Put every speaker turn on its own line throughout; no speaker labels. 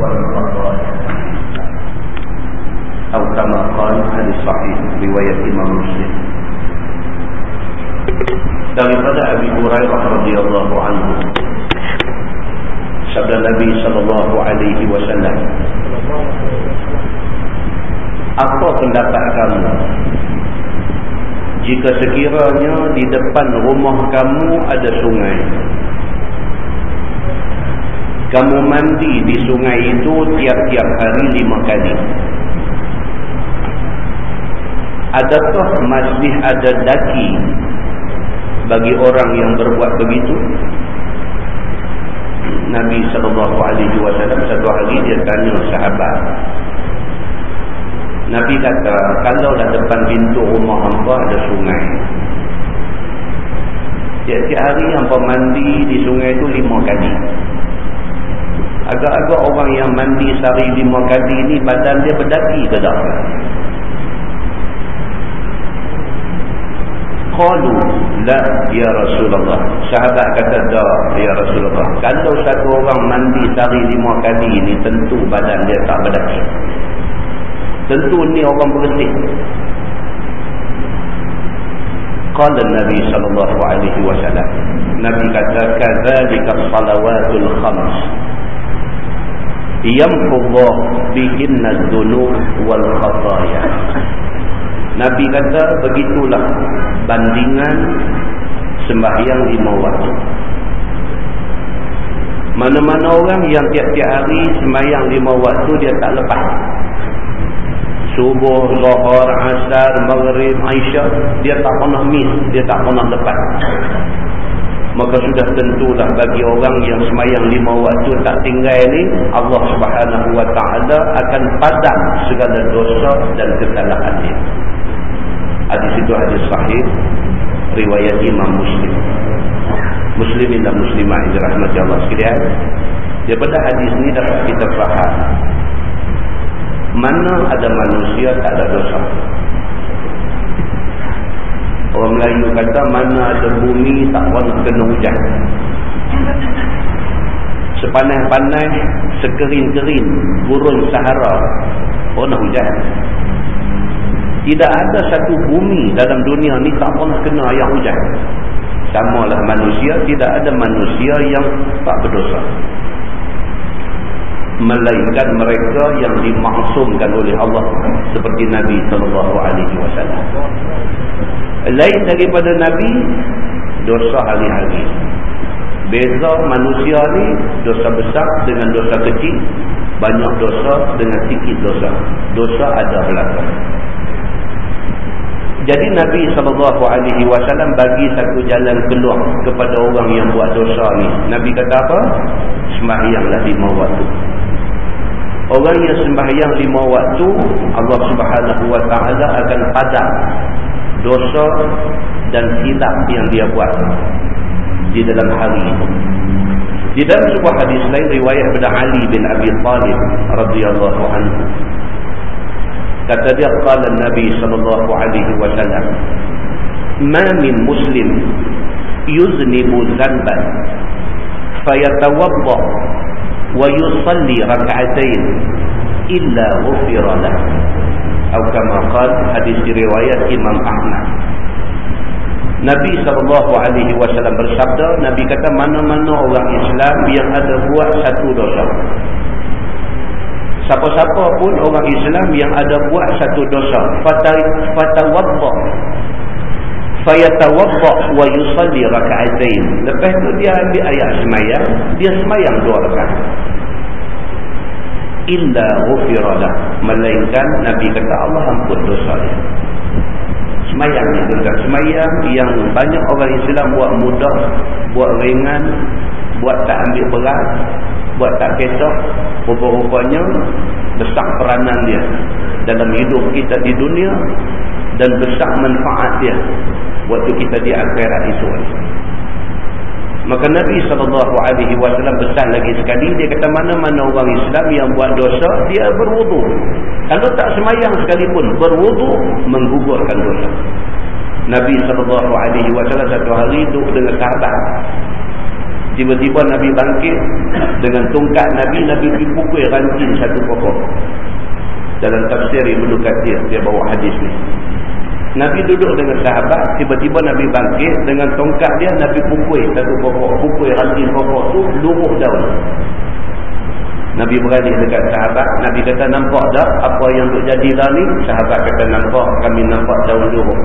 والخطايا أو كما قال hadis sahih riwayat Imam Muslim daripada Abi Hurairah radhiyallahu anhu sabda Nabi sallallahu alaihi wasallam apa pendapat kamu jika sekiranya di depan rumah kamu ada sungai kamu mandi di sungai itu tiap-tiap hari lima kali. Adakah masih ada daki bagi orang yang berbuat begitu? Nabi SAW satu hari dia tanya sahabat. Nabi kata kalau dah depan pintu rumah hampa ada sungai. Tiap-tiap hari hampa mandi di sungai itu lima kali agak-agak orang yang mandi sehari lima kali ini badan dia berdaki ke tak? Qalu la ya rasulullah. Sahabat kata dah ya rasulullah. Kalau satu orang mandi sehari lima kali ini tentu badan dia tak berdaki. Tentu ni orang bersih qala nabi sallallahu alaihi wasallam. Nabi kata kadzalika salawatul khams yamhullah bihinna dzunub wal khataya Nabi kata begitulah bandingan sembahyang lima waktu. Mana-mana orang yang tiap-tiap hari sembahyang lima waktu dia tak lepas. Subuh, Zuhur, Asar, Maghrib, Aisyah dia tak pernah miss, dia tak pernah lepas. Maka sudah tentulah bagi orang yang semayang lima waktu tak tinggal ini Allah subhanahu wa ta'ala akan padam segala dosa dan kesalahan dia. Hadis itu hadis sahih riwayat Imam Muslim. Muslimin dan muslimah yang dirahmati Allah sekalian. Daripada hadis ini dapat kita faham mana ada manusia tak ada dosa. Orang Melayu kata mana ada bumi tak pernah kena hujan. Sepanas-panas, sekerin-kerin, gurun Sahara pernah hujan. Tidak ada satu bumi dalam dunia ni tak pernah kena air hujan. Sama lah manusia, tidak ada manusia yang tak berdosa. Melainkan mereka yang dimaksumkan oleh Allah seperti Nabi SAW. Lain daripada Nabi, dosa hari-hari. Beza manusia ni dosa besar dengan dosa kecil, banyak dosa dengan sikit dosa. Dosa ada belakang. Jadi Nabi SAW bagi satu jalan keluar kepada orang yang buat dosa ni. Nabi kata apa? Sembahyanglah lima waktu. Orang yang sembahyang lima waktu, Allah Taala akan padam dosa dan silap yang dia buat di dalam hari itu. Di dalam sebuah hadis lain riwayat daripada Ali bin Abi Talib radhiyallahu anhu kata dia qala nabi sallallahu alaihi wasallam ma min muslim yuznibu dhanban fayatawadda wa yusalli rak'atain illa ghufira lahu atau kama qala hadis riwayat Imam Ahmad. Nabi wasallam bersabda Nabi kata mana-mana orang Islam yang ada buat satu dosa. Siapa-siapa pun orang Islam yang ada buat satu dosa fatawadda fayatawadda wa yusalli rak'atain lepas tu dia ambil ayat semayang dia semayang dua rakaat illa ghufiralah melainkan nabi kata Allah ampun dosa dia. Semayang ni tuan semayang yang banyak orang Islam buat mudah buat ringan buat tak ambil berat buat tak ketok rupa-rupanya besar peranan dia dalam hidup kita di dunia dan besar manfaat dia waktu kita di akhirat itu maka Nabi SAW besar lagi sekali dia kata mana-mana orang Islam yang buat dosa dia berwudu kalau tak semayang sekalipun berwudu menggugurkan dosa Nabi SAW satu hari duduk dengan sahabat Tiba-tiba Nabi bangkit dengan tongkat Nabi, Nabi pergi pukul ranting satu pokok. Dalam tafsir Ibn Kathir, dia bawa hadis ni. Nabi duduk dengan sahabat, tiba-tiba Nabi bangkit dengan tongkat dia, Nabi pukul satu pokok. Pukul ranting pokok tu, luruh daun. Nabi berani dekat sahabat, Nabi kata nampak tak apa yang untuk jadi lah ni? Sahabat kata nampak, kami nampak daun luruh.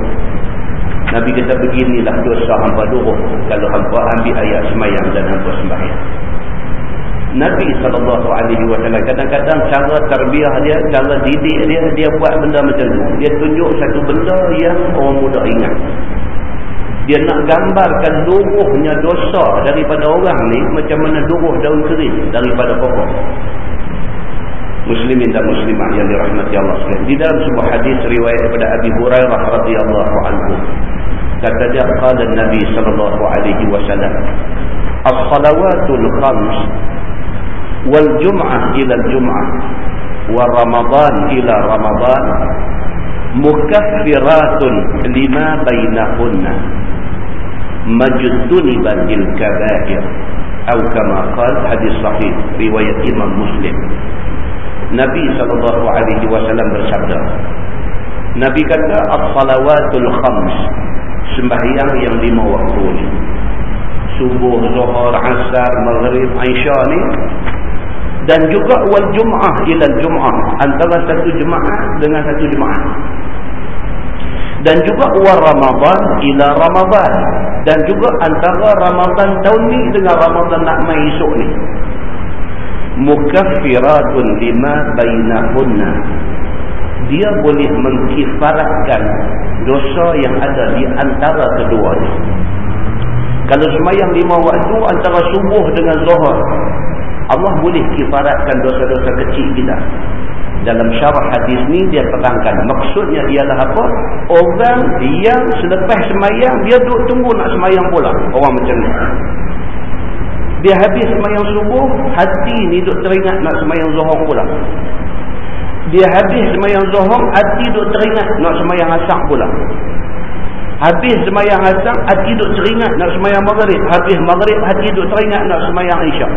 Nabi kata beginilah dosa hampa luruh kalau hampa ambil ayat semayang dan hampa sembahyang. Nabi SAW kadang-kadang cara terbiah dia, cara didik dia, dia buat benda macam tu. Dia tunjuk satu benda yang orang muda ingat. Dia nak gambarkan luruhnya dosa daripada orang ni macam mana luruh daun kering daripada pokok. Muslimin dan muslimah yang dirahmati Allah sekalian. Di dalam sebuah hadis riwayat daripada Abi Hurairah radhiyallahu anhu kata dia qala Nabi wasallam as-salawatul khams wal jum'ah ila al-jum'ah wa ramadan ila ramadan mukaffiratun lima bainahunna majtunibatil kaba'ir atau kama qala hadis sahih riwayat Imam Muslim Nabi sallallahu alaihi wasallam bersabda Nabi kata as-salawatul khams sembahyang yang lima waktu. Ni subuh, zuhur, asar, maghrib, aisyah ni dan juga wal jum'ah ila jum'ah. Antara satu jemaah dengan satu jemaah dan juga wal ramadhan ila ramadhan dan juga antara ramadhan tahun ni dengan ramadhan nak mai esok ni. Mukaffiratun lima bainahunna. Dia boleh mengkifaratkan dosa yang ada di antara keduanya. Kalau semayang lima waktu antara subuh dengan zuhur, Allah boleh kifaratkan dosa-dosa kecil kita. Dalam syarah hadis ni dia terangkan maksudnya ialah apa? Orang yang selepas semayang dia duduk tunggu nak semayang pula. Orang macam ni. Dia habis semayang subuh, hati ni duduk teringat nak semayang zuhur pula dia habis semayang zuhur hati duk teringat nak semayang asar pula habis semayang asar hati duk teringat nak semayang maghrib habis maghrib hati duk teringat nak semayang isyak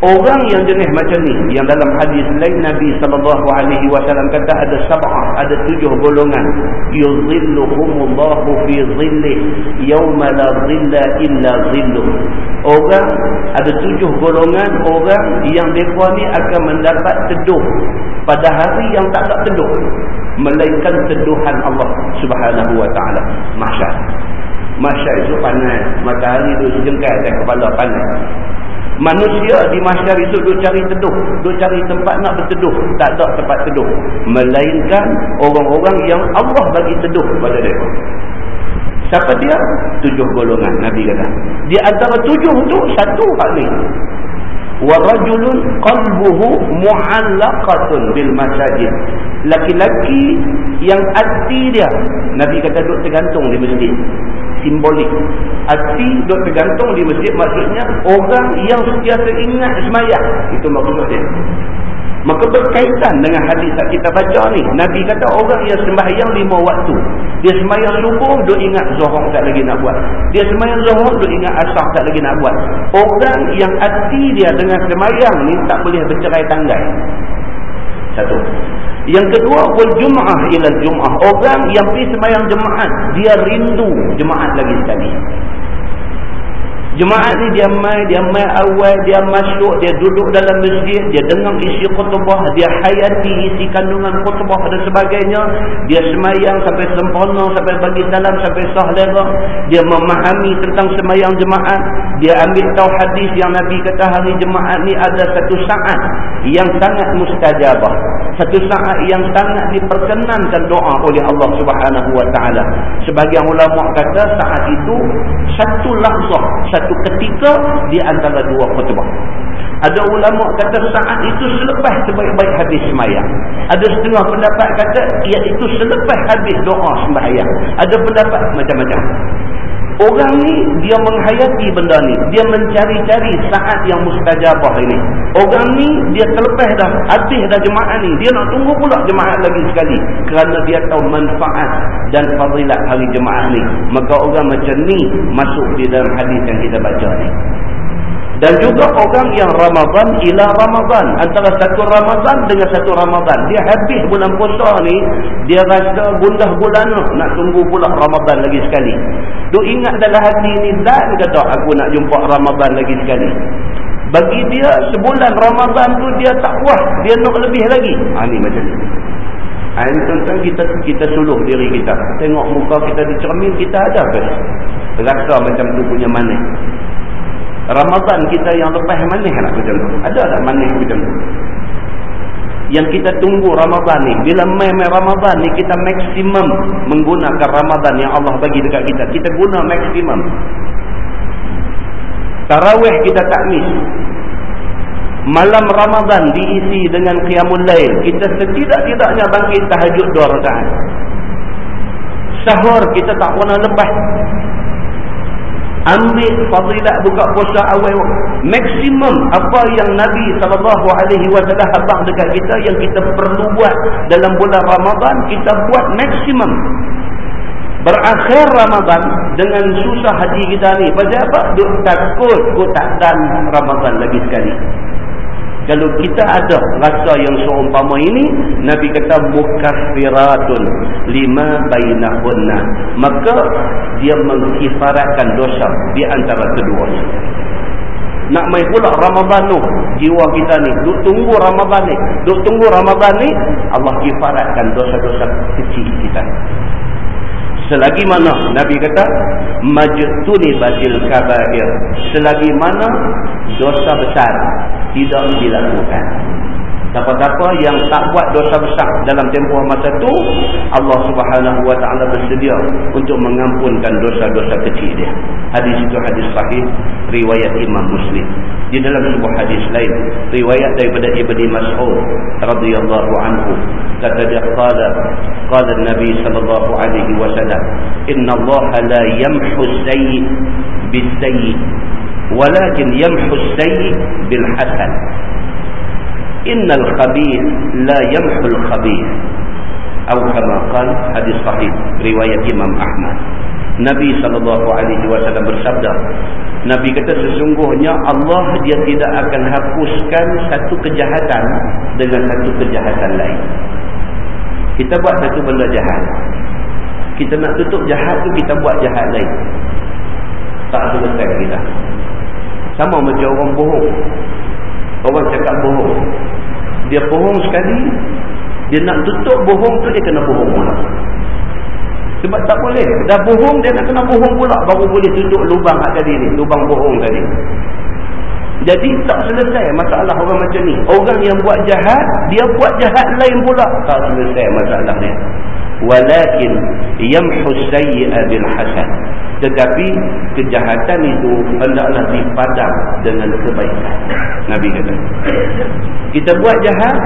Orang yang jenis macam ni yang dalam hadis lain Nabi sallallahu alaihi wasallam kata ada sab'ah ada tujuh golongan yuzilluhumullahu fi dhillih yauma la dhilla illa dhilluh. Orang ada tujuh golongan orang yang depa ni akan mendapat teduh pada hari yang tak ada teduh melainkan teduhan Allah Subhanahu wa taala. Mahsyar itu panas, matahari itu sejengkal atas kepala panas. Manusia di masyarakat itu duk cari teduh. Duk cari tempat nak berteduh. Tak ada tempat teduh. Melainkan orang-orang yang Allah bagi teduh kepada mereka. Siapa dia? Tujuh golongan Nabi kata. Di antara tujuh itu satu hal ni. Warajulun qalbuhu mu'allaqatun bil masajid. Laki-laki yang hati dia Nabi kata duk tergantung di masjid simbolik. Hati duk tergantung di masjid. Maksudnya orang yang sentiasa ingat semayang itu maksudnya maka berkaitan dengan hadis yang kita baca ni Nabi kata orang yang sembahyang lima waktu dia sembahyang subuh duk ingat zuhur tak lagi nak buat. Dia sembahyang zuhur duk ingat asar tak lagi nak buat. Orang yang hati dia dengan sembahyang ni tak boleh bercerai tanggai. Satu yang kedua wal jum'ah ila jum'ah. Orang yang pergi sembahyang jemaat, dia rindu jemaat lagi sekali. Jemaat ni dia mai, dia mai awal, dia masuk, dia duduk dalam masjid, dia dengar isi khutbah, dia hayati isi kandungan khutbah dan sebagainya. Dia semayang sampai sempurna, sampai bagi salam, sampai sah lera. Dia memahami tentang semayang jemaat. Dia ambil tahu hadis yang Nabi kata hari jemaat ni ada satu saat yang sangat mustajabah. Satu saat yang sangat diperkenankan doa oleh Allah Subhanahu Taala. Sebagian ulama kata saat itu satu lahzah, satu ketika di antara dua khutbah. Ada ulama kata saat itu selepas sebaik-baik habis sembahyang. Ada setengah pendapat kata iaitu selepas habis doa sembahyang. Ada pendapat macam-macam. Orang ni dia menghayati benda ni. Dia mencari-cari saat yang mustajabah ini. Orang ni dia terlepas dah. Habis dah jemaah ni. Dia nak tunggu pula jemaah lagi sekali. Kerana dia tahu manfaat dan fadilat hari jemaah ni. Maka orang macam ni masuk di dalam hadis yang kita baca ni. Dan juga orang yang Ramadan ila Ramadan. Antara satu Ramadan dengan satu Ramadan. Dia habis bulan puasa ni. Dia rasa gundah gulana. Nak tunggu pula Ramadan lagi sekali. Duk ingat dalam hati ni. Dan kata aku nak jumpa Ramadan lagi sekali. Bagi dia sebulan Ramadan tu dia tak puas. Dia nak lebih lagi. Ha ni macam ni. Ha ni tuan-tuan kita, kita suluh diri kita. Tengok muka kita di cermin kita ada ke? Rasa macam tu punya manis. Ramadan kita yang lepas manis nak macam tu. Ada tak manis macam tu? Yang kita tunggu Ramadan ni. Bila main-main Ramadan ni kita maksimum menggunakan Ramadan yang Allah bagi dekat kita. Kita guna maksimum. Tarawih kita tak miss. Malam Ramadan diisi dengan Qiyamul Lail. Kita setidak-tidaknya bangkit tahajud dua rakaat. Sahur kita tak pernah lepas ambil fadilat buka puasa awal. Maksimum apa yang Nabi SAW abang dekat kita yang kita perlu buat dalam bulan Ramadan kita buat maksimum. Berakhir Ramadan dengan susah hati kita ni. Pasal apa? duk takut ku tak dan Ramadan lagi sekali kalau kita ada rasa yang seumpama ini Nabi kata mukaffiratun lima bainahunna. Maka dia mengkifaratkan dosa di antara keduanya. Nak mai pula Ramadan tu jiwa kita ni duk tunggu Ramadan ni duk tunggu Ramadan ni Allah kifaratkan dosa-dosa kecil kita selagi mana Nabi kata majtuni batil kabair. Selagi mana dosa besar tidak dilakukan siapa-siapa yang tak buat dosa besar dalam tempoh masa itu Allah subhanahu wa ta'ala bersedia untuk mengampunkan dosa-dosa kecil dia. Hadis itu hadis sahih riwayat imam muslim. Di dalam sebuah hadis lain riwayat daripada Ibni Mas'ud radhiyallahu anhu kata dia qala qala nabi sallallahu alaihi wasallam inna Allah la yamhu sayyi bis-sayyi walakin yamhu sayyi bil-hasan innal khabith la yamhu al-khabith atau kama qala hadis sahih riwayat Imam Ahmad. Nabi SAW bersabda Nabi kata sesungguhnya Allah dia tidak akan hapuskan satu kejahatan dengan satu kejahatan lain. Kita buat satu benda jahat. Kita nak tutup jahat tu kita buat jahat lain. Tak selesai kita sama macam orang bohong orang cakap bohong dia bohong sekali dia nak tutup bohong tu dia kena bohong pula sebab tak boleh. Dah bohong dia nak kena bohong pula. Baru boleh tutup lubang tadi ni. Lubang bohong tadi. Jadi tak selesai masalah orang macam ni. Orang yang buat jahat. Dia buat jahat lain pula. Tak selesai masalah ni. Walakin yamhu sayyi'a bil hasan. Tetapi kejahatan itu hendaklah dipadam dengan kebaikan. Nabi kata. Kita buat jahat,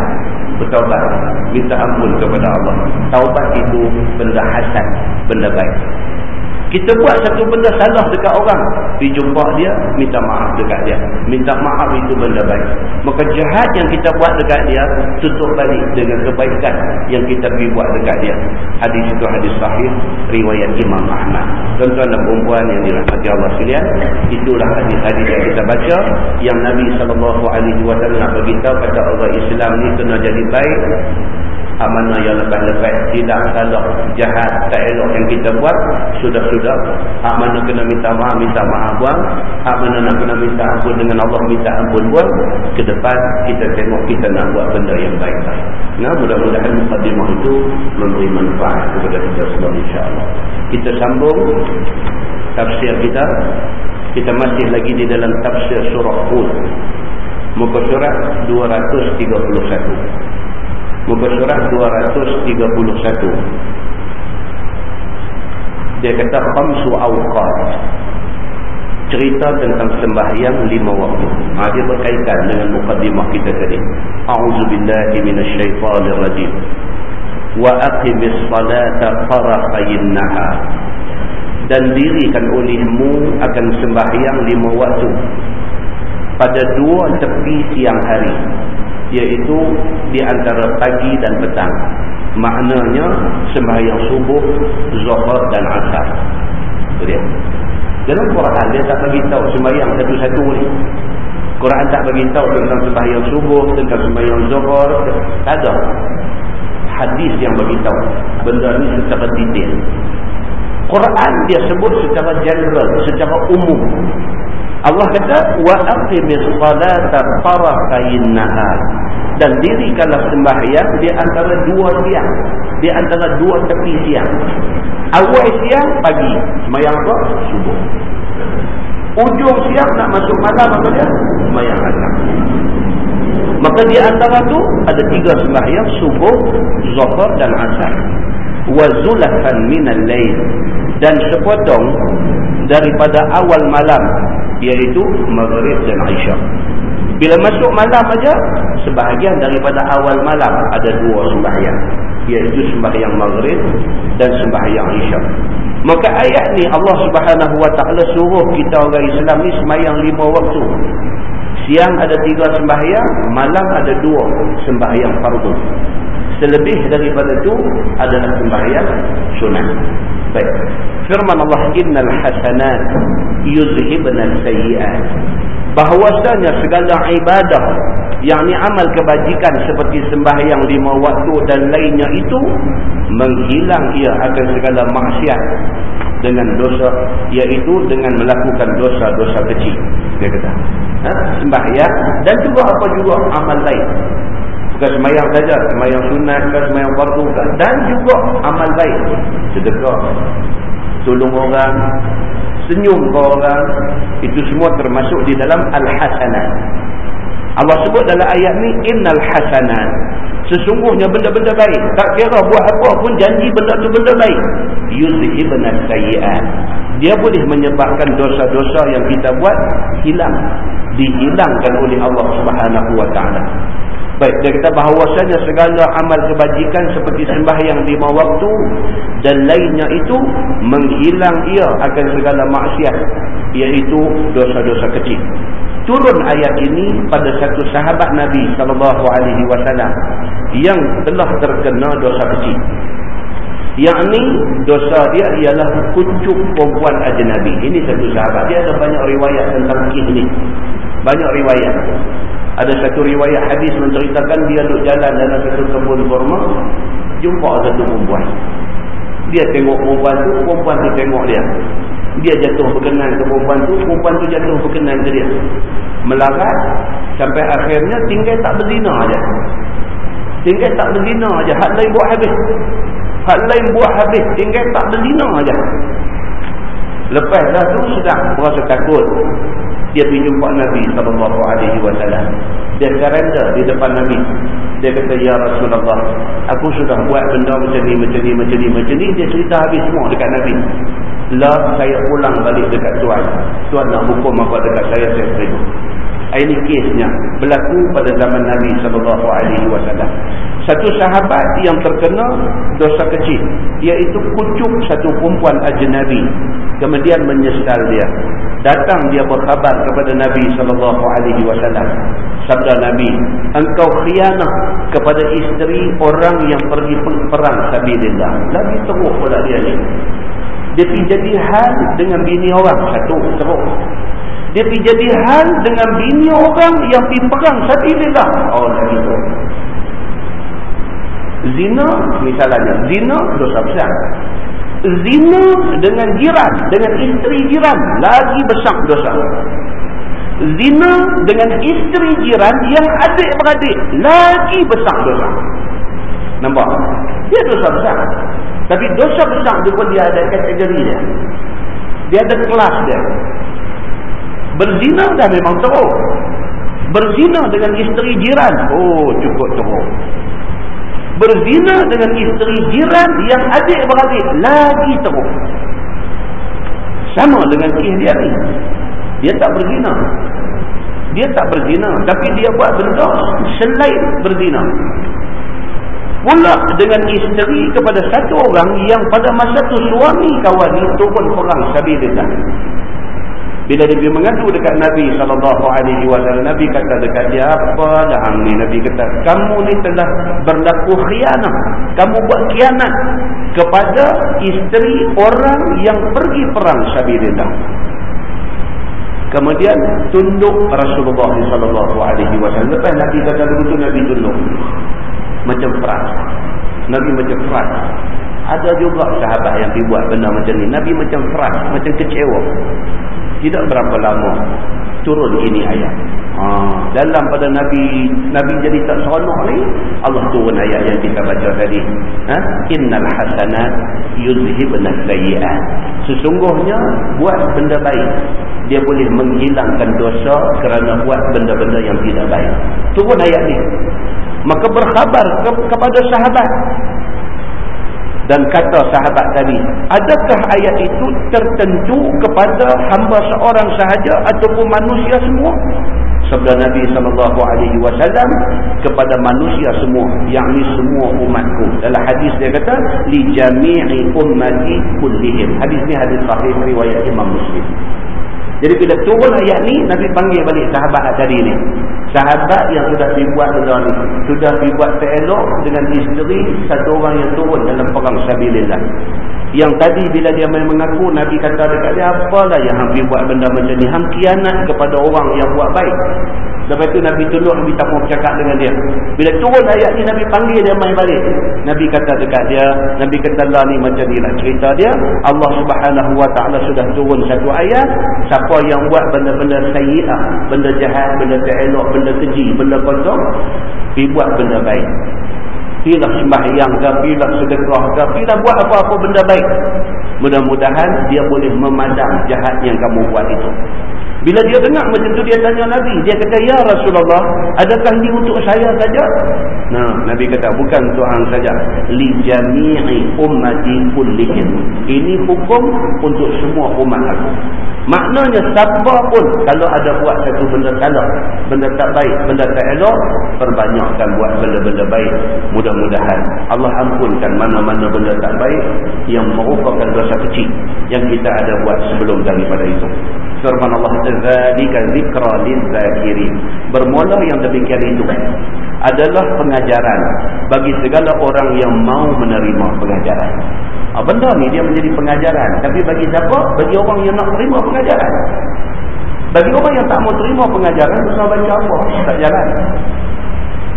bertaubat minta ampun kepada Allah taubat itu benda hasan benda baik kita buat satu benda salah dekat orang pergi jumpa dia minta maaf dekat dia. Minta maaf itu benda baik. Maka jahat yang kita buat dekat dia tutup balik dengan kebaikan yang kita pergi buat dekat dia. Hadis itu hadis sahih riwayat Imam Ahmad. Tuan-tuan dan perempuan yang dirahmati Allah sekalian itulah hadis-hadis yang kita baca yang Nabi SAW beritahu kata orang Islam ni kena jadi baik hak mana yang lepas-lepas tidak salah jahat tak elok yang kita buat sudah-sudah. Hak mana kena minta maaf minta maaf buang. Hak mana nak kena minta ampun dengan Allah minta ampun buang. Ke depan kita tengok kita nak buat benda yang baik-baik. Nah mudah-mudahan mukadimah itu memberi manfaat kepada kita semua insyaAllah. Kita sambung tafsir kita. Kita masih lagi di dalam tafsir surah Hud. Muka surat 231 muka surat 231 dia kata khamsu awqat. Cerita tentang sembahyang lima waktu. Ha, dia berkaitan dengan mukadimah kita tadi. A'udzubillahi minasyaitanirrajim. Wa aqimis salata tarafayin nahar dan dirikan olehmu akan sembahyang lima waktu. Pada dua tepi siang hari iaitu di antara pagi dan petang. Maknanya sembahyang subuh zuhur dan asar. Itu dia. Dalam Quran dia tak bagi tahu sembahyang satu-satu ni. Quran tak bagi tahu tentang sembahyang subuh tentang sembahyang zuhur. Tak ada. Hadis yang bagi tahu. Benda ni secara detail. Quran dia sebut secara general secara umum Allah kata wa aqimis salata tarafayn nahar dan dirikanlah sembahyang di antara dua siang. Di antara dua tepi siang. Awal siang pagi. Sembahyang apa? Subuh. Ujung siang nak masuk malam apa dia? Sembahyang asar maka di antara tu ada tiga sembahyang subuh zuhur dan asar. Wa zulafan minal lail. Dan sepotong daripada awal malam iaitu maghrib dan isyak bila masuk malam aja sebahagian daripada awal malam ada dua sembahyang. Iaitu sembahyang maghrib dan sembahyang isyak maka ayat ni Allah Subhanahu wa taala suruh kita orang Islam ni sembahyang lima waktu. Siang ada tiga sembahyang malam ada dua sembahyang fardu selebih daripada itu adalah sembahyang sunat Baik. Firman Allah innal hasanat yuzhibna sayyi'at. Bahwasanya segala ibadah yakni amal kebajikan seperti sembahyang lima waktu dan lainnya itu menghilang ia akan segala maksiat dengan dosa iaitu dengan melakukan dosa-dosa kecil dia kata ha? sembahyang dan juga apa juga amal lain bukan semayang saja semayang sunat ke semayang fardu dan juga amal baik. Sedekah. Tolong orang. Senyum ke orang. Itu semua termasuk di dalam al-hasanat. Allah sebut dalam ayat ni innal hasanat. Sesungguhnya benda-benda baik. Tak kira buat apa pun janji benda tu benda baik. Yuzhibna sayyi'at. Dia boleh menyebabkan dosa-dosa yang kita buat hilang. Dihilangkan oleh Allah Subhanahu taala Baik, dia kata bahawasanya segala amal kebajikan seperti sembahyang lima waktu dan lainnya itu menghilang ia akan segala maksiat iaitu dosa-dosa kecil. Turun ayat ini pada satu sahabat Nabi sallallahu alaihi wasallam yang telah terkena dosa kecil. Yang ini dosa dia ialah kucuk perempuan ajnabi. Ini satu sahabat dia ada banyak riwayat tentang kisah ini. Banyak riwayat. Ada satu riwayat hadis menceritakan dia duduk jalan dalam satu kebun kurma, jumpa satu perempuan. Dia tengok perempuan tu, perempuan tu tengok dia. Dia jatuh berkenan ke perempuan tu, perempuan tu jatuh berkenan ke dia. Melarat sampai akhirnya tinggal tak berzina aja. Tinggal tak berzina aja, hak lain buat habis. Hak lain buat habis, tinggal tak berzina aja. Lepas dah tu sudah merasa takut dia pergi jumpa Nabi sallallahu alaihi wasallam. Dia surrender di depan Nabi. Dia kata ya Rasulullah, aku sudah buat benda macam ni macam ni macam ni macam ni dia cerita habis semua dekat Nabi. Lah saya pulang balik dekat tuan. Tuan nak hukum apa dekat saya saya terima. Ini kisnya berlaku pada zaman Nabi sallallahu alaihi wasallam. Satu sahabat yang terkena dosa kecil iaitu kucuk satu perempuan ajnabi kemudian menyesal dia. Datang dia berkhabar kepada Nabi sallallahu alaihi wasallam. Sabda Nabi, engkau khianat kepada isteri orang yang pergi perang sabilillah. Lagi teruk pula dia ni. Dia pergi jadi hal dengan bini orang satu teruk dia pergi jadi hal dengan bini orang yang pergi perang sabilillah. Oh lagi tu zina misalnya zina dosa besar. Zina dengan jiran dengan isteri jiran lagi besar dosa. Zina dengan isteri jiran yang adik-beradik lagi besar dosa. Nampak? Dia dosa besar. Tapi dosa besar tu pun dia ada kategori dia. Dia ada kelas dia Berzina dah memang teruk. Berzina dengan isteri jiran. Oh, cukup teruk. Berzina dengan isteri jiran yang adik-beradik. Lagi teruk. Sama dengan kisah dia ni. Dia tak berzina. Dia tak berzina. Tapi dia buat benda selain berzina. pula dengan isteri kepada satu orang yang pada masa tu suami kawan ni turun perang sabilillah bila dia mengadu dekat Nabi SAW, Nabi kata dekat dia, apa dah ni? Nabi kata, kamu ni telah berlaku khianat. Kamu buat khianat kepada isteri orang yang pergi perang syabilillah. Kemudian tunduk Rasulullah SAW. Lepas Nabi kata begitu, Nabi tunduk. Macam peras. Nabi macam peras. Ada juga sahabat yang pergi buat benda macam ni. Nabi macam peras, macam kecewa. Tidak berapa lama turun ini ayat. Ha, dalam pada Nabi Nabi jadi tak seronok ni, Allah turun ayat yang kita baca tadi. Ha? Innal hasanat yuzhibna sayyi'at. Sesungguhnya buat benda baik dia boleh menghilangkan dosa kerana buat benda-benda yang tidak baik. Turun ayat ni. Maka berkhabar ke kepada sahabat dan kata sahabat tadi adakah ayat itu tertentu kepada hamba seorang sahaja ataupun manusia semua? Sabda Nabi sallallahu alaihi wasallam kepada manusia semua yakni semua umatku. Dalam hadis dia kata li jami'i ummati kullihim. Hadis ni hadis sahih riwayat Imam Muslim jadi bila turun ayat ni Nabi panggil balik sahabat tadi ni. Sahabat yang sudah dibuat benda ni. Sudah dibuat terelok dengan isteri satu orang yang turun dalam perang sabilillah yang tadi bila dia main mengaku Nabi kata dekat dia apalah yang hampir buat benda macam ni? Hang kianat kepada orang yang buat baik. Lepas tu Nabi tunduk Nabi tak mau bercakap dengan dia. Bila turun ayat ni Nabi panggil dia main balik. Nabi kata dekat dia Nabi kata lah ni macam ni lah cerita dia. Allah subhanahu wa ta'ala sudah turun satu ayat. Siapa yang buat benda-benda sayi'ah benda jahat, benda terelok, benda keji, benda kosong pergi buat benda baik Pilah sembahyang ke, pilah sedekah ke, pilah buat apa-apa benda baik. Mudah-mudahan dia boleh memadam jahat yang kamu buat itu. Bila dia dengar macam tu dia tanya Nabi. Dia kata, Ya Rasulullah, adakah ini untuk saya saja? Nah, Nabi kata, bukan untuk hang saja. Li jami'i ummati kullihim. Ini hukum untuk semua umat aku. Maknanya siapa pun kalau ada buat satu benda salah, benda tak baik, benda tak elok, perbanyakkan buat benda-benda baik. Mudah-mudahan Allah ampunkan mana-mana benda tak baik yang merupakan dosa kecil yang kita ada buat sebelum daripada itu. Firman Allah Zalika zikra lizakirin. Bermula yang demikian itu adalah pengajaran bagi segala orang yang mau menerima pengajaran. Ha, benda ni dia menjadi pengajaran. Tapi bagi siapa? Bagi orang yang nak terima pengajaran. Bagi orang yang tak mau terima pengajaran, besar bagi apa? Tak jalan.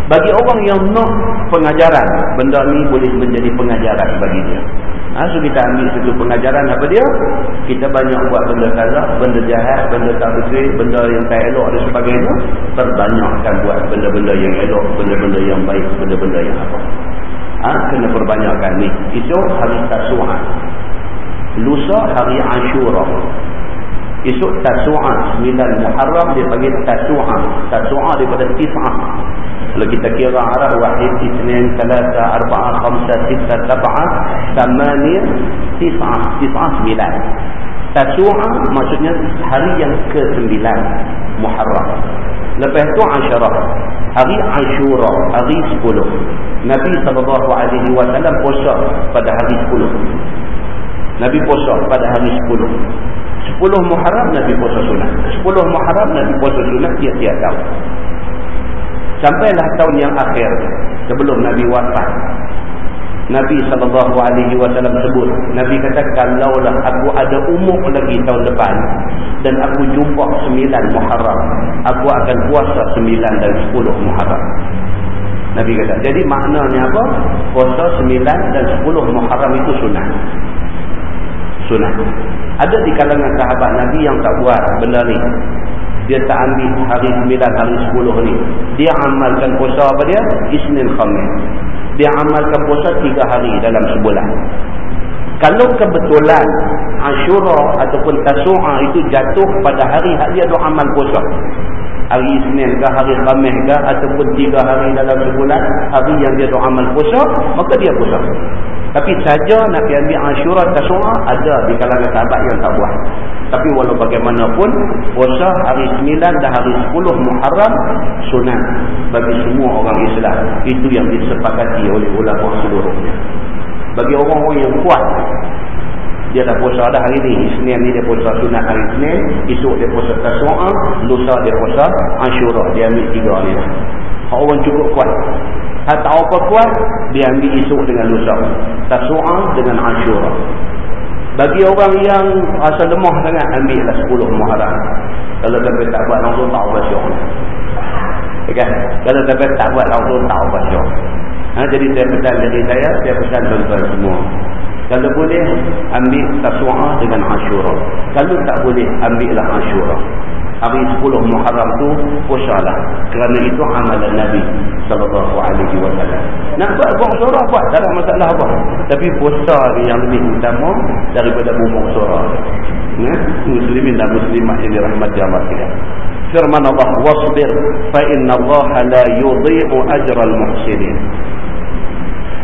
Bagi orang yang nak pengajaran, benda ni boleh menjadi pengajaran bagi dia. Ha, so kita ambil satu pengajaran apa dia? Kita banyak buat benda salah, benda jahat, benda tak betul, benda yang tak elok dan sebagainya. Perbanyakkan buat benda-benda yang elok, benda-benda yang baik, benda-benda yang apa ha, kena perbanyakkan ni esok hari tasu'ah lusa hari ashura esok tasu'ah 9 muharram dia panggil tasu'ah tasu'ah daripada tis'ah kalau kita kira arah wahid isnin talata arba'ah khamsa sita tab'ah samanir tis'ah tis'ah 9 tasu'ah maksudnya hari yang ke-9 muharram lepas tu asyarah hari Ashura, hari 10. Nabi SAW puasa pada hari 10. Nabi puasa pada hari 10. 10 Muharram Nabi puasa sunat. 10 Muharram Nabi puasa sunat tiap-tiap tahun. Sampailah tahun yang akhir sebelum Nabi wafat. Nabi SAW sebut. Nabi kata, kalaulah aku ada umur lagi tahun depan dan aku jumpa sembilan Muharram, aku akan puasa sembilan dan sepuluh Muharram. Nabi kata, jadi maknanya apa? Puasa sembilan dan sepuluh Muharram itu sunnah. Sunnah. Ada di kalangan sahabat Nabi yang tak buat benda ni. Dia tak ambil hari sembilan, hari sepuluh ni. Dia amalkan puasa apa dia? Isnin Khamis dia amalkan puasa tiga hari dalam sebulan. Kalau kebetulan Ashura ataupun Tasu'a itu jatuh pada hari dia doa amal puasa. Hari Isnin ke hari Khamis ke ataupun tiga hari dalam sebulan, hari yang dia doa amal puasa, maka dia puasa. Tapi saja nak ambil Ashura Tasu'a ada di kalangan sahabat yang tak buat. Tapi walau bagaimanapun, puasa hari 9 dan hari 10 Muharram sunat bagi semua orang Islam. Itu yang disepakati oleh ulama seluruhnya. Bagi orang-orang yang kuat, dia dah puasa dah hari ni. Isnin ni dia puasa sunat hari Isnin, esok dia puasa Tasu'a, lusa dia puasa Ashura. Dia ambil tiga. Kalau orang cukup kuat. Tak tahu apa kuat, dia ambil esok dengan lusa. Tasu'a dengan Ashura. Bagi orang yang rasa lemah sangat, ambillah 10 Muharram. Kalau sampai tak buat langsung tak apa syok. Okay? Kalau sampai tak buat langsung tak apa syok. Ha, jadi saya pesan dari saya, saya pesan tuan-tuan semua. Kalau boleh, ambil tasu'ah dengan Ashura. Kalau tak boleh, ambillah Ashura hari 10 Muharram tu puasalah. Kerana itu amalan Nabi sallallahu alaihi wasallam. Nak buat buang suara buat tak ada masalah apa tapi puasa yang lebih utama daripada buang suara ya muslimin dan muslimat yang dirahmati Allah sekalian. Firman Allah wasbir fa inna Allah la yudhi'u ajra al-muhsinin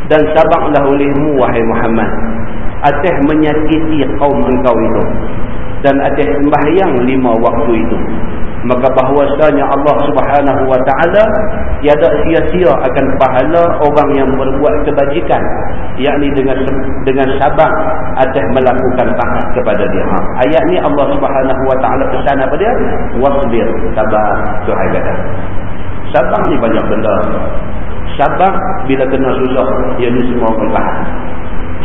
dan sabarlah olehmu wahai Muhammad atas menyakiti kaum engkau itu dan ada sembahyang lima waktu itu. Maka bahwasanya Allah Subhanahu wa taala tiada sia-sia akan pahala orang yang berbuat kebajikan yakni dengan dengan sabar atas melakukan taat kepada dia. Ha. ayat ni Allah Subhanahu wa taala pesan apa dia? Wasbir sabar Tuhan kata. Sabar ni banyak benda. Sabar bila kena susah ia ni semua orang tahan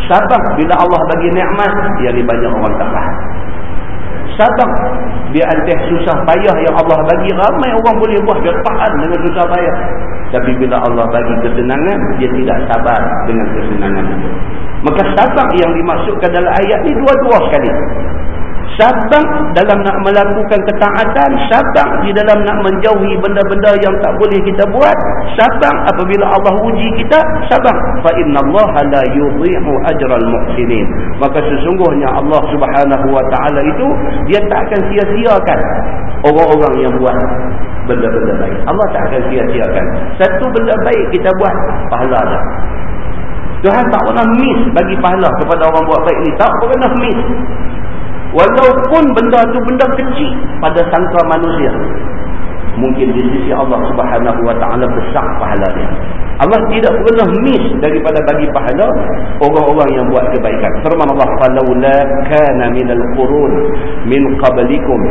sabar bila Allah bagi nikmat ia ni banyak orang tak tahan sabar dia antih susah payah yang Allah bagi. Ramai orang boleh buat dia tahan dengan susah payah. Tapi bila Allah bagi kesenangan dia tidak sabar dengan kesenangan. Maka sabar yang dimaksudkan dalam ayat ni dua-dua sekali sabar dalam nak melakukan ketaatan sabar di dalam nak menjauhi benda-benda yang tak boleh kita buat sabar apabila Allah uji kita sabar fa innallaha la yudhi'u ajral muhsinin. Maka sesungguhnya Allah Subhanahu wa taala itu dia tak akan sia-siakan orang-orang yang buat benda-benda baik. Allah tak akan sia-siakan. Satu benda baik kita buat pahala Tuhan tak pernah miss bagi pahala kepada orang buat baik ni. Tak pernah miss walaupun benda tu benda kecil pada sangka manusia mungkin di sisi Allah Subhanahu wa taala besar pahala dia. Allah tidak pernah miss daripada bagi pahala orang-orang yang buat kebaikan. Firman Allah falaula kana minal qurun min qablikum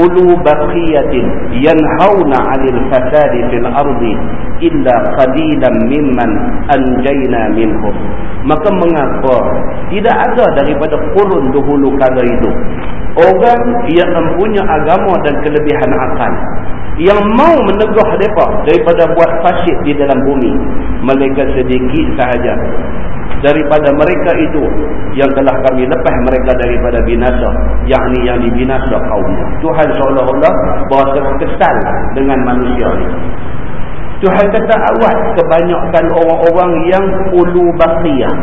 ulu baqiyatin yanhauna 'anil fasadi fil ardi illa qalilan mimman anjayna minhum maka mengapa tidak ada daripada kurun dahulu kala itu orang yang mempunyai agama dan kelebihan akal yang mau menegah mereka daripada buat fasid di dalam bumi? Mereka sedikit sahaja. Daripada mereka itu yang telah kami lepas mereka daripada binasa yakni yang dibinasa kaumnya. Tuhan seolah-olah berasa kesal dengan manusia ini Tuhan kata awak kebanyakan orang-orang yang ulu baqiyah.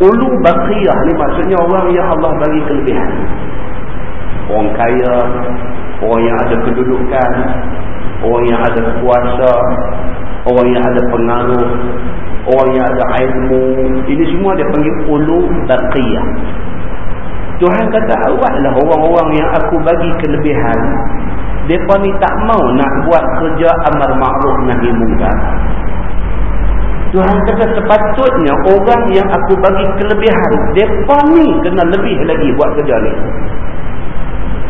Ulu baqiyah ni maksudnya orang yang Allah bagi kelebihan. Orang kaya orang yang ada kedudukan orang yang ada kuasa orang yang ada pengaruh orang yang ada ilmu. Ini semua dia panggil ulu baqiyah. Tuhan kata awaklah orang-orang yang aku bagi kelebihan mereka ni tak mau nak buat kerja amar ma'ruf nahi mungkar Tuhan kata sepatutnya orang yang aku bagi kelebihan mereka ni kena lebih lagi buat kerja ni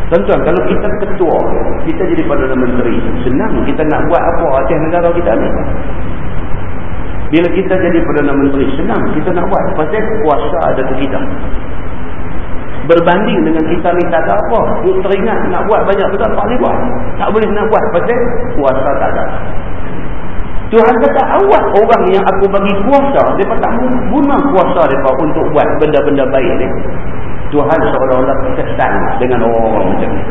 Tuan-tuan, kalau kita ketua, kita jadi Perdana Menteri, senang kita nak buat apa atas negara kita ni. Bila kita jadi Perdana Menteri, senang kita nak buat. Pasal kuasa ada ke kita. Berbanding dengan kita ni tak ada apa. Duk teringat nak buat banyak, kita tak boleh buat. Tak boleh nak buat. Pasal kuasa tak ada. Tuhan kata awak orang yang aku bagi kuasa, mereka tak guna kuasa mereka untuk buat benda-benda baik ni. Tuhan seolah-olah kesan dengan orang-orang macam ni.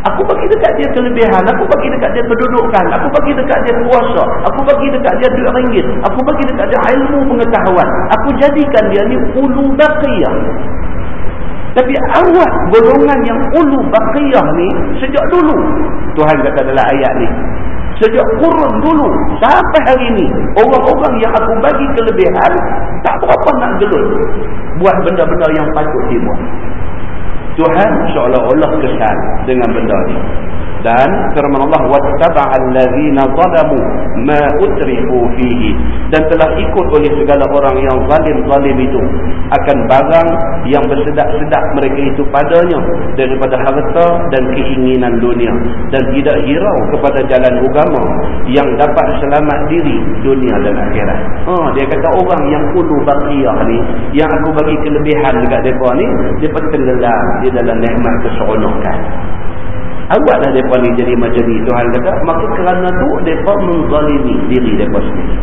Aku bagi dekat dia kelebihan. Aku bagi dekat dia kedudukan. Aku bagi dekat dia kuasa. Aku bagi dekat dia duit ringgit. Aku bagi dekat dia ilmu pengetahuan. Aku jadikan dia ni ulu baqiyah. Tapi awak golongan yang ulu baqiyah ni sejak dulu. Tuhan kata dalam ayat ni. Sejak kurun dulu sampai hari ini. Orang-orang yang aku bagi kelebihan tak berapa nak gelut. Buat benda-benda yang patut dibuat. Tuhan seolah-olah kesal dengan benda ni dan firman Allah wattaba'al ladzina zalamu ma utrifu fihi dan telah ikut oleh segala orang yang zalim-zalim itu akan barang yang bersedak-sedak mereka itu padanya daripada harta dan keinginan dunia dan tidak hirau kepada jalan agama yang dapat selamat diri dunia dan akhirat. Ha dia kata orang yang ulu baqiyah ni yang aku bagi kelebihan dekat depa ni dia tenggelam di dalam nikmat keseronokan. Awaklah mereka ni jadi macam ni. Tuhan kata, maka kerana tu mereka menzalimi diri mereka sendiri.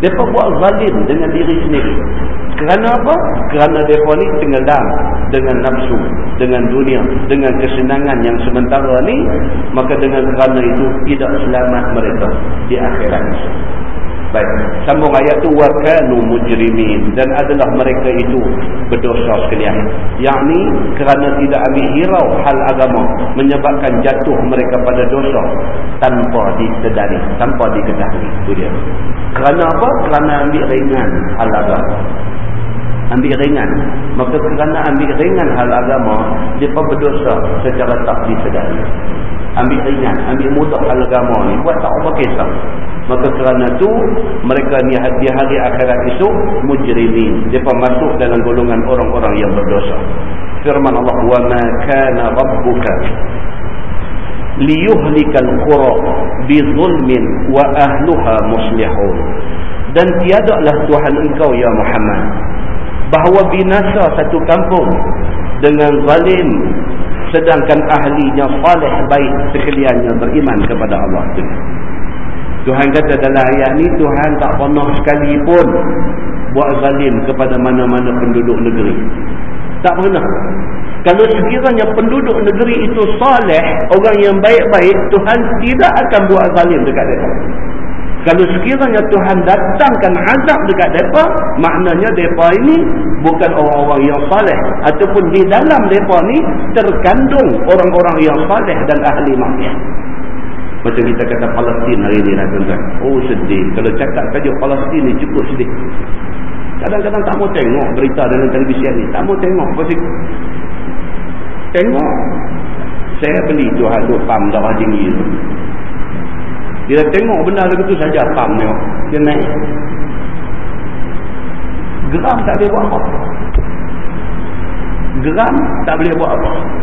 Mereka buat zalim dengan diri sendiri. Kerana apa? Kerana mereka ni tenggelam dengan nafsu, dengan dunia, dengan kesenangan yang sementara ni. Maka dengan kerana itu tidak selamat mereka di akhirat. Baik, sambung ayat tu wakanu mujrimin dan adalah mereka itu berdosa sekalian. Yakni kerana tidak ambil hirau hal agama menyebabkan jatuh mereka pada dosa tanpa disedari, tanpa diketahui. Itu dia. Kerana apa? Kerana ambil ringan hal agama. Ambil ringan. Maka kerana ambil ringan hal agama, dia berdosa secara tak disedari. Ambil ringan, ambil mudah hal agama ni. Buat tak apa kisah maka kerana itu mereka ni di hari akhirat itu mujrimin. Depa masuk dalam golongan orang-orang yang berdosa. Firman Allah wa ma kana rabbuka liyuhlikal qura bizulmin wa ahluha muslihun. Dan tiadalah Tuhan engkau ya Muhammad bahawa binasa satu kampung dengan zalim sedangkan ahlinya salih baik sekaliannya beriman kepada Allah Tuhan kata dalam ayat ni Tuhan tak pernah sekali pun buat zalim kepada mana-mana penduduk negeri. Tak pernah. Kalau sekiranya penduduk negeri itu saleh, orang yang baik-baik, Tuhan tidak akan buat zalim dekat mereka. Kalau sekiranya Tuhan datangkan azab dekat mereka, maknanya mereka ini bukan orang-orang yang saleh. Ataupun di dalam mereka ini terkandung orang-orang yang saleh dan ahli maksiat. Macam kita kata Palestin hari ini lah tuan-tuan. Oh sedih. Kalau cakap saja Palestin ni cukup sedih. Kadang-kadang tak mau tengok berita dalam televisi ni. Tak mau tengok. Pasti tengok. Saya beli tu hadut pam darah tinggi tu. Dia tengok benda begitu saja pam ni. Dia naik. Geram tak boleh buat apa. Geram tak boleh buat apa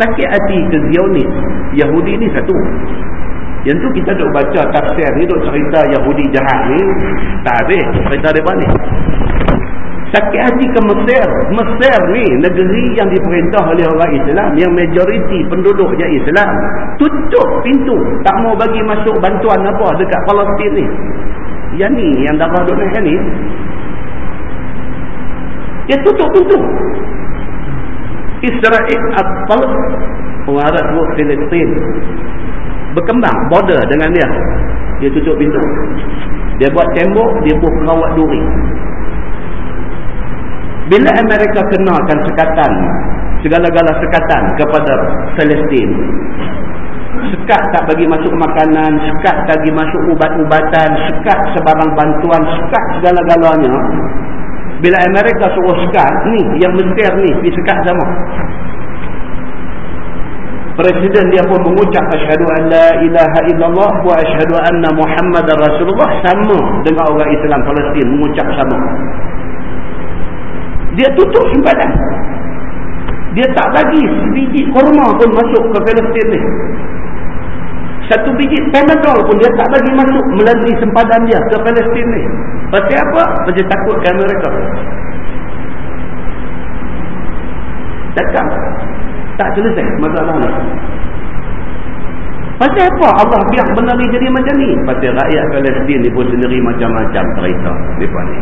sakit hati ke Zionis Yahudi ni satu. Yang tu kita duk baca tafsir ni duk cerita Yahudi jahat ni tak habis. Cerita mereka ni sakit hati ke Mesir? Mesir ni negeri yang diperintah oleh orang Islam yang majoriti penduduknya Islam tutup pintu. Tak mau bagi masuk bantuan apa dekat Palestin ni. Yang ni yang darah duk naik ni. Dia tutup pintu Israel atau Arab buat Palestin berkembang border dengan dia. Dia tutup pintu. Dia buat tembok dia buat perawat duri. Bila Amerika kenakan sekatan segala-gala sekatan kepada Palestin sekat tak bagi masuk makanan sekat tak bagi masuk ubat-ubatan sekat sebarang bantuan sekat segala-galanya bila Amerika suruh sekat ni yang Mesir ni disekat sama. Presiden dia pun mengucap asyhadu an la ilaha illallah wa asyhadu anna muhammadar rasulullah. Sama dengan orang Islam Palestin mengucap sama. Dia tutup simpanan. Dia tak bagi sebiji kurma pun masuk ke Palestin ni satu biji Panadol pun dia tak bagi masuk melalui sempadan dia ke Palestin ni Pasal apa? Pasal takut ke mereka. Cakap. Tak selesai masalah ni. Pasal apa Allah biar benda ni jadi macam ni? Pasal rakyat Palestin ni pun sendiri macam-macam cerita. Mereka ni.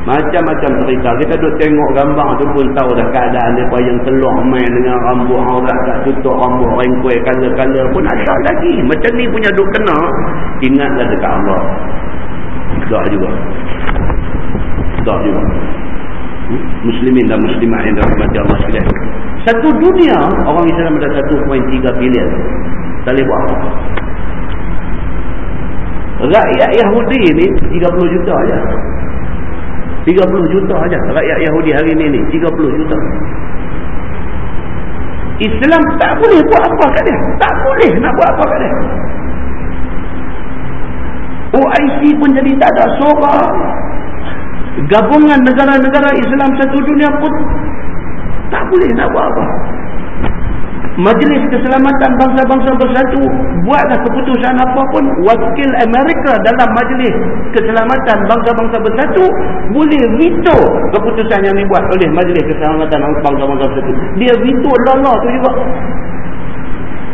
Macam-macam cerita. Kita duduk tengok gambar tu pun tahu dah keadaan mereka yang telur main dengan rambut orang tak tutup rambut rengkuai kala-kala pun ada lagi. Macam ni punya duk kena. Ingatlah dekat Allah. Tak juga. Tak juga. Hmm? Muslimin dan muslimat yang dirahmati Allah sekalian. Satu dunia orang Islam ada 1.3 bilion. Tak boleh buat apa. Rakyat Yahudi ni 30 juta aja. 30 juta aja rakyat Yahudi hari ini ni 30 juta. Islam tak boleh buat apa kat dia. Tak boleh nak buat apa kat dia. OIC pun jadi tak ada suara. Gabungan negara-negara Islam satu dunia pun tak boleh nak buat apa. Majlis Keselamatan Bangsa-Bangsa Bersatu buatlah keputusan apa pun wakil Amerika dalam Majlis Keselamatan Bangsa-Bangsa Bersatu boleh veto keputusan yang dibuat oleh Majlis Keselamatan Bangsa-Bangsa Bersatu. Dia veto lala tu juga.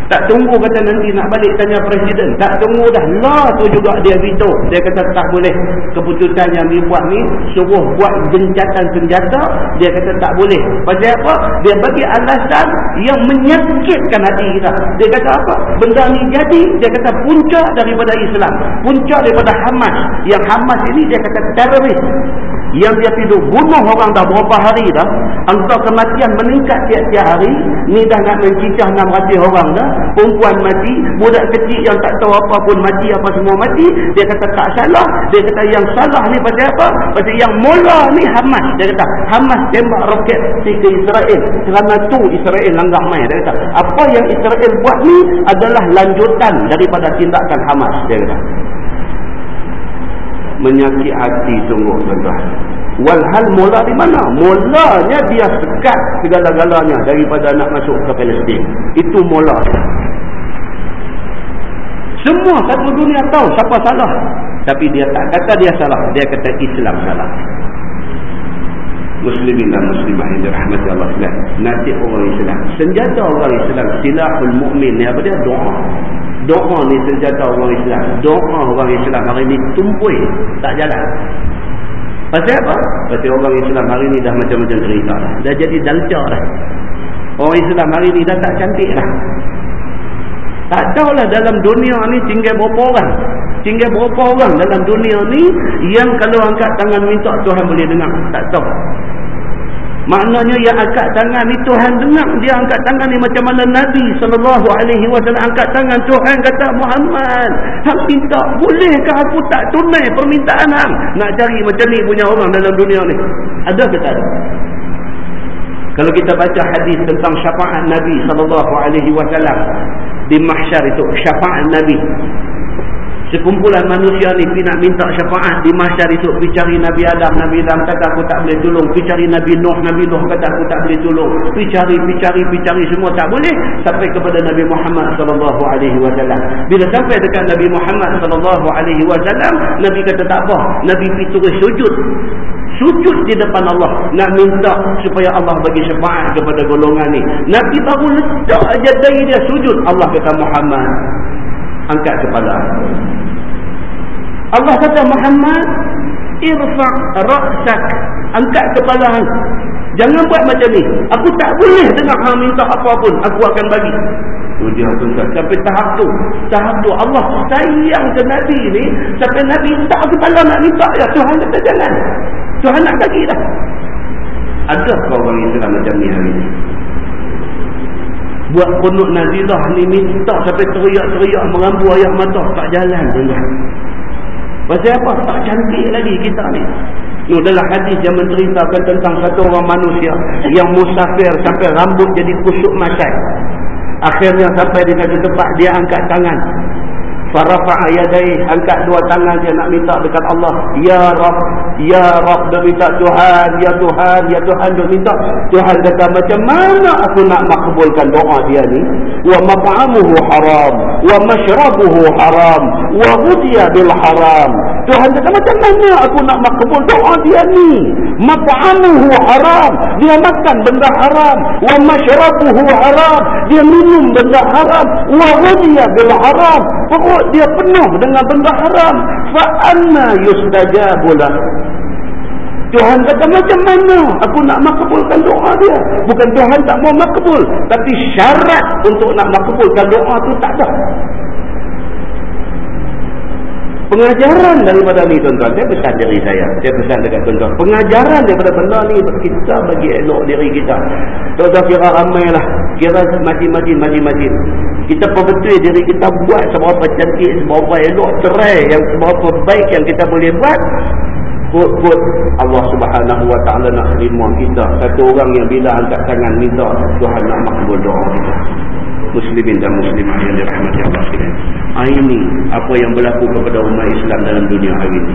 Tak tunggu kata nanti nak balik tanya presiden. Tak tunggu dah. Lah tu juga dia veto. Dia kata tak boleh. Keputusan yang dibuat ni suruh buat gencatan senjata. Dia kata tak boleh. Pasal apa? Dia bagi alasan yang menyakitkan hati kita. Dia kata apa? Benda ni jadi. Dia kata puncak daripada Islam. Puncak daripada Hamas. Yang Hamas ini dia kata teroris yang dia tidur bunuh orang dah berapa hari dah angka kematian meningkat tiap-tiap hari ni dah nak mencicah 600 orang dah perempuan mati budak kecil yang tak tahu apa pun mati apa semua mati dia kata tak salah dia kata yang salah ni pasal apa? Pasal yang mula ni Hamas dia kata Hamas tembak roket ke Israel kerana tu Israel langgar main dia kata. Apa yang Israel buat ni adalah lanjutan daripada tindakan Hamas dia kata menyakit hati sungguh tuan-tuan. Walhal mula di mana? Mulanya dia sekat segala-galanya daripada nak masuk ke Palestin. Itu mula semua satu dunia tahu siapa salah. Tapi dia tak kata dia salah dia kata Islam salah. Muslimin dan muslimah yang dirahmati Allah SWT nanti orang Islam senjata orang Islam silahul mu'min ni apa dia? Doa doa ni senjata orang Islam. Doa orang Islam hari ni tumpui tak jalan. Pasal apa? pasal orang Islam hari ni dah macam-macam cerita dah. Dah jadi dalca dah. Orang Islam hari ni dah tak cantik dah. Tak tahulah dalam dunia ni tinggal berapa orang. Tinggal berapa orang dalam dunia ni yang kalau angkat tangan minta Tuhan boleh dengar? Tak tahu Maknanya yang angkat tangan ni Tuhan dengar dia angkat tangan ni macam mana Nabi sallallahu alaihi wasallam angkat tangan Tuhan kata Muhammad, hang minta bolehkah aku tak tunai permintaan hang? Nak cari macam ni punya orang dalam dunia ni. Ada ke tak ada? Kalau kita baca hadis tentang syafaat Nabi sallallahu alaihi wasallam di mahsyar itu syafaat Nabi Sekumpulan manusia ni pergi nak minta syafaat di masyarakat itu. Pergi cari Nabi Adam. Nabi Adam kata aku tak boleh tolong. Pergi cari Nabi Nuh. Nabi Nuh kata aku tak boleh tolong. Pergi cari, pergi cari, pergi cari semua tak boleh. Sampai kepada Nabi Muhammad SAW. Bila sampai dekat Nabi Muhammad SAW. Nabi kata tak apa. Nabi pergi terus sujud. Sujud di depan Allah. Nak minta supaya Allah bagi syafaat kepada golongan ni. Nabi baru letak aja dari dia sujud. Allah kata Muhammad angkat kepala. Allah kata Muhammad irfa' ra'sak angkat kepala jangan buat macam ni. Aku tak boleh dengar hang minta apa pun aku akan bagi. Tu dia tuan sampai tahap tu tahap tu Allah sayang ke Nabi ni sampai Nabi tak kepala nak minta ya Tuhan kata jangan Tuhan nak bagi dah. Adakah orang Islam macam ni hari ni buat kunut nazilah ni minta sampai teriak-teriak mengambu ayat mata. Tak jalan tuan pasal apa? Tak cantik lagi kita ni. Ini adalah hadis yang menceritakan tentang satu orang manusia yang musafir sampai rambut jadi kusuk masyai akhirnya sampai di satu tempat dia angkat tangan farafa'a yadai angkat dua tangan dia nak minta dekat Allah. Ya rab ya rab dia minta Tuhan ya Tuhan ya Tuhan. Dia minta. Tuhan kata macam mana aku nak makbulkan doa dia ni? Wa mat'amuhu haram wa mashrabuhu haram wa ghutiya bil haram Tuhan kata macam mana aku nak makbul doa dia ni? Mat'amuhu haram. Dia makan benda haram. Wa mashrabuhu haram. Dia minum benda haram. Wa ghutiya bil haram. Pokok dia penuh dengan benda haram. Fa anna yustajabulah Tuhan kata macam mana aku nak makbulkan doa dia? Bukan Tuhan tak mau makbul tapi syarat untuk nak makbulkan doa tu tak ada pengajaran daripada ni tuan-tuan. Saya pesan diri saya. Saya pesan dekat tuan-tuan. Pengajaran daripada benda ni kita bagi elok diri kita. Tuan-tuan kira ramai lah. Kira macam-macam macam-macam kita perbetul diri kita buat seberapa cantik seberapa elok cerai yang seberapa baik yang kita boleh buat. Kut-kut Allah subhanahu wa ta'ala nak terima kita. Satu orang yang bila angkat tangan minta Tuhan nak makbul doa kita. Muslimin dan muslimah yang dirahmati Allah sekalian. Ini apa yang berlaku kepada umat Islam dalam dunia hari ini.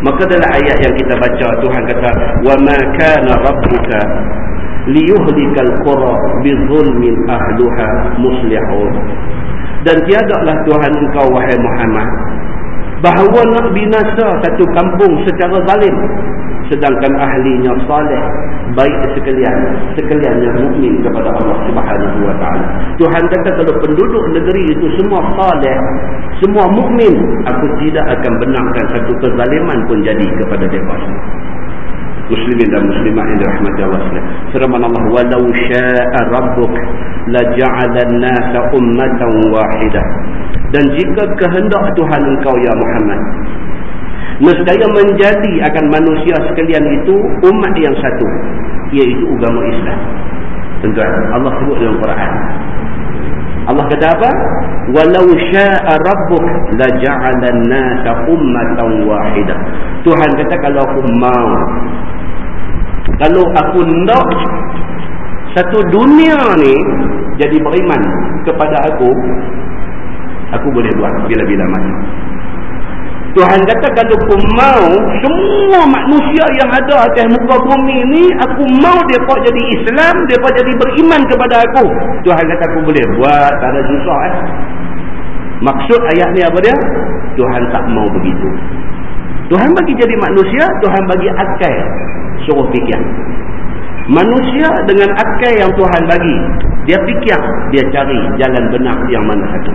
Maka dalam ayat yang kita baca Tuhan kata wa ma kana rabbuka liyuhlikal qura bizulmin ahluha muslihun. Dan tiadalah Tuhan engkau wahai Muhammad bahawa nak binasa satu kampung secara zalim sedangkan ahlinya saleh baik sekalian sekalian yang mukmin kepada Allah Subhanahu wa taala. Tuhan kata kalau penduduk negeri itu semua saleh semua mukmin aku tidak akan benarkan satu kezaliman pun jadi kepada mereka. Muslimin dan muslimat yang dirahmati Allah sekalian. Firman Allah walau syaa rabbuk la ja'ala an-nasa ummatan wahidah dan jika kehendak Tuhan engkau ya Muhammad nescaya menjadi akan manusia sekalian itu umat yang satu iaitu agama Islam. Tuan Allah sebut dalam Quran. Allah kata apa? Walau syaa rabbuk la ja'ala an-nasa ummatan wahidah Tuhan kata kalau aku mau kalau aku nak satu dunia ni jadi beriman kepada aku aku boleh buat bila-bila mati Tuhan kata kalau aku mau semua manusia yang ada atas muka bumi ni aku mau mereka jadi Islam mereka jadi beriman kepada aku. Tuhan kata aku boleh buat tak ada susah eh. Maksud ayat ni apa dia? Tuhan tak mau begitu. Tuhan bagi jadi manusia Tuhan bagi akal. Suruh fikir. Manusia dengan akal yang Tuhan bagi dia fikir dia cari jalan benar yang mana satu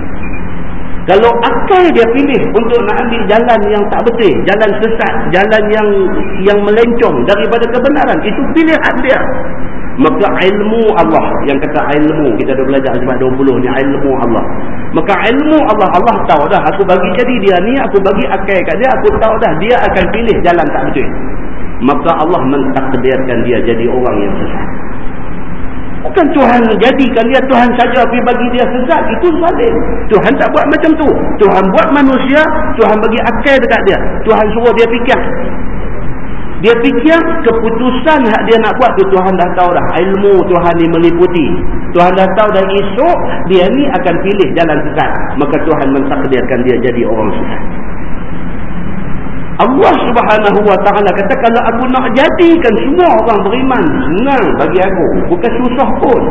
kalau akal dia pilih untuk nak ambil jalan yang tak betul, jalan sesat, jalan yang yang melencong daripada kebenaran, itu pilihan dia. Maka ilmu Allah, yang kata ilmu, kita dah belajar sebab 20 ni, ilmu Allah. Maka ilmu Allah, Allah tahu dah, aku bagi jadi dia ni, aku bagi akal kat dia, aku tahu dah, dia akan pilih jalan tak betul. Maka Allah mentakdirkan dia jadi orang yang sesat. Bukan Tuhan jadikan dia Tuhan saja pergi bagi dia sesat. Itu zalim. Tuhan tak buat macam tu. Tuhan buat manusia. Tuhan bagi akal dekat dia. Tuhan suruh dia fikir. Dia fikir keputusan yang dia nak buat tu Tuhan dah tahu dah. Ilmu Tuhan ni meliputi. Tuhan dah tahu dah esok dia ni akan pilih jalan sesat. Maka Tuhan mentakdirkan dia jadi orang sesat. Allah subhanahu wa ta'ala kata kalau aku nak jadikan semua orang beriman senang bagi aku. Bukan susah pun.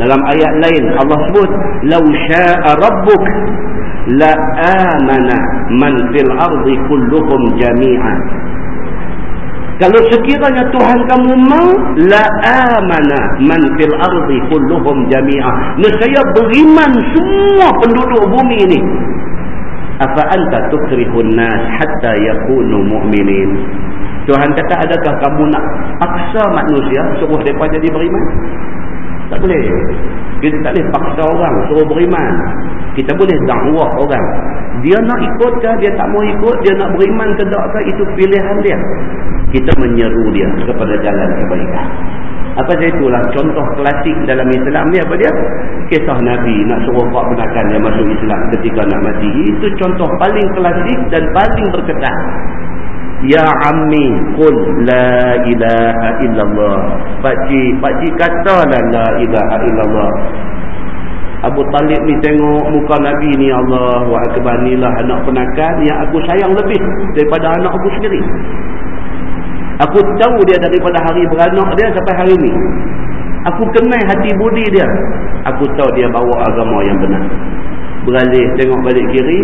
Dalam ayat lain Allah sebut lau sya'a rabbuk la amana man fil ardi kulluhum jami'an. Kalau sekiranya Tuhan kamu mau la amana man fil ardi kulluhum jami'an. Nescaya beriman semua penduduk bumi ini Afa anta tukrihun nas hatta yakunu mu'minin. Tuhan kata adakah kamu nak paksa manusia suruh mereka jadi beriman? Tak boleh. Kita tak boleh paksa orang suruh beriman. Kita boleh dakwah orang. Dia nak ikut ke dia tak mau ikut, dia nak beriman ke tak ke itu pilihan dia. Kita menyeru dia kepada jalan kebaikan. Apa dia itulah contoh klasik dalam Islam ni apa dia? Kisah Nabi nak suruh buat penakan yang masuk Islam ketika nak mati. Itu contoh paling klasik dan paling berkesan. Ya ammi qul la ilaha illallah. Pakcik, pakcik katalah la ilaha illallah. Abu Talib ni tengok muka Nabi ni Allah wa akbar inilah anak penakan yang aku sayang lebih daripada anak aku sendiri. Aku tahu dia daripada hari beranak dia sampai hari ini. Aku kenal hati budi dia. Aku tahu dia bawa agama yang benar. Beralih tengok balik kiri.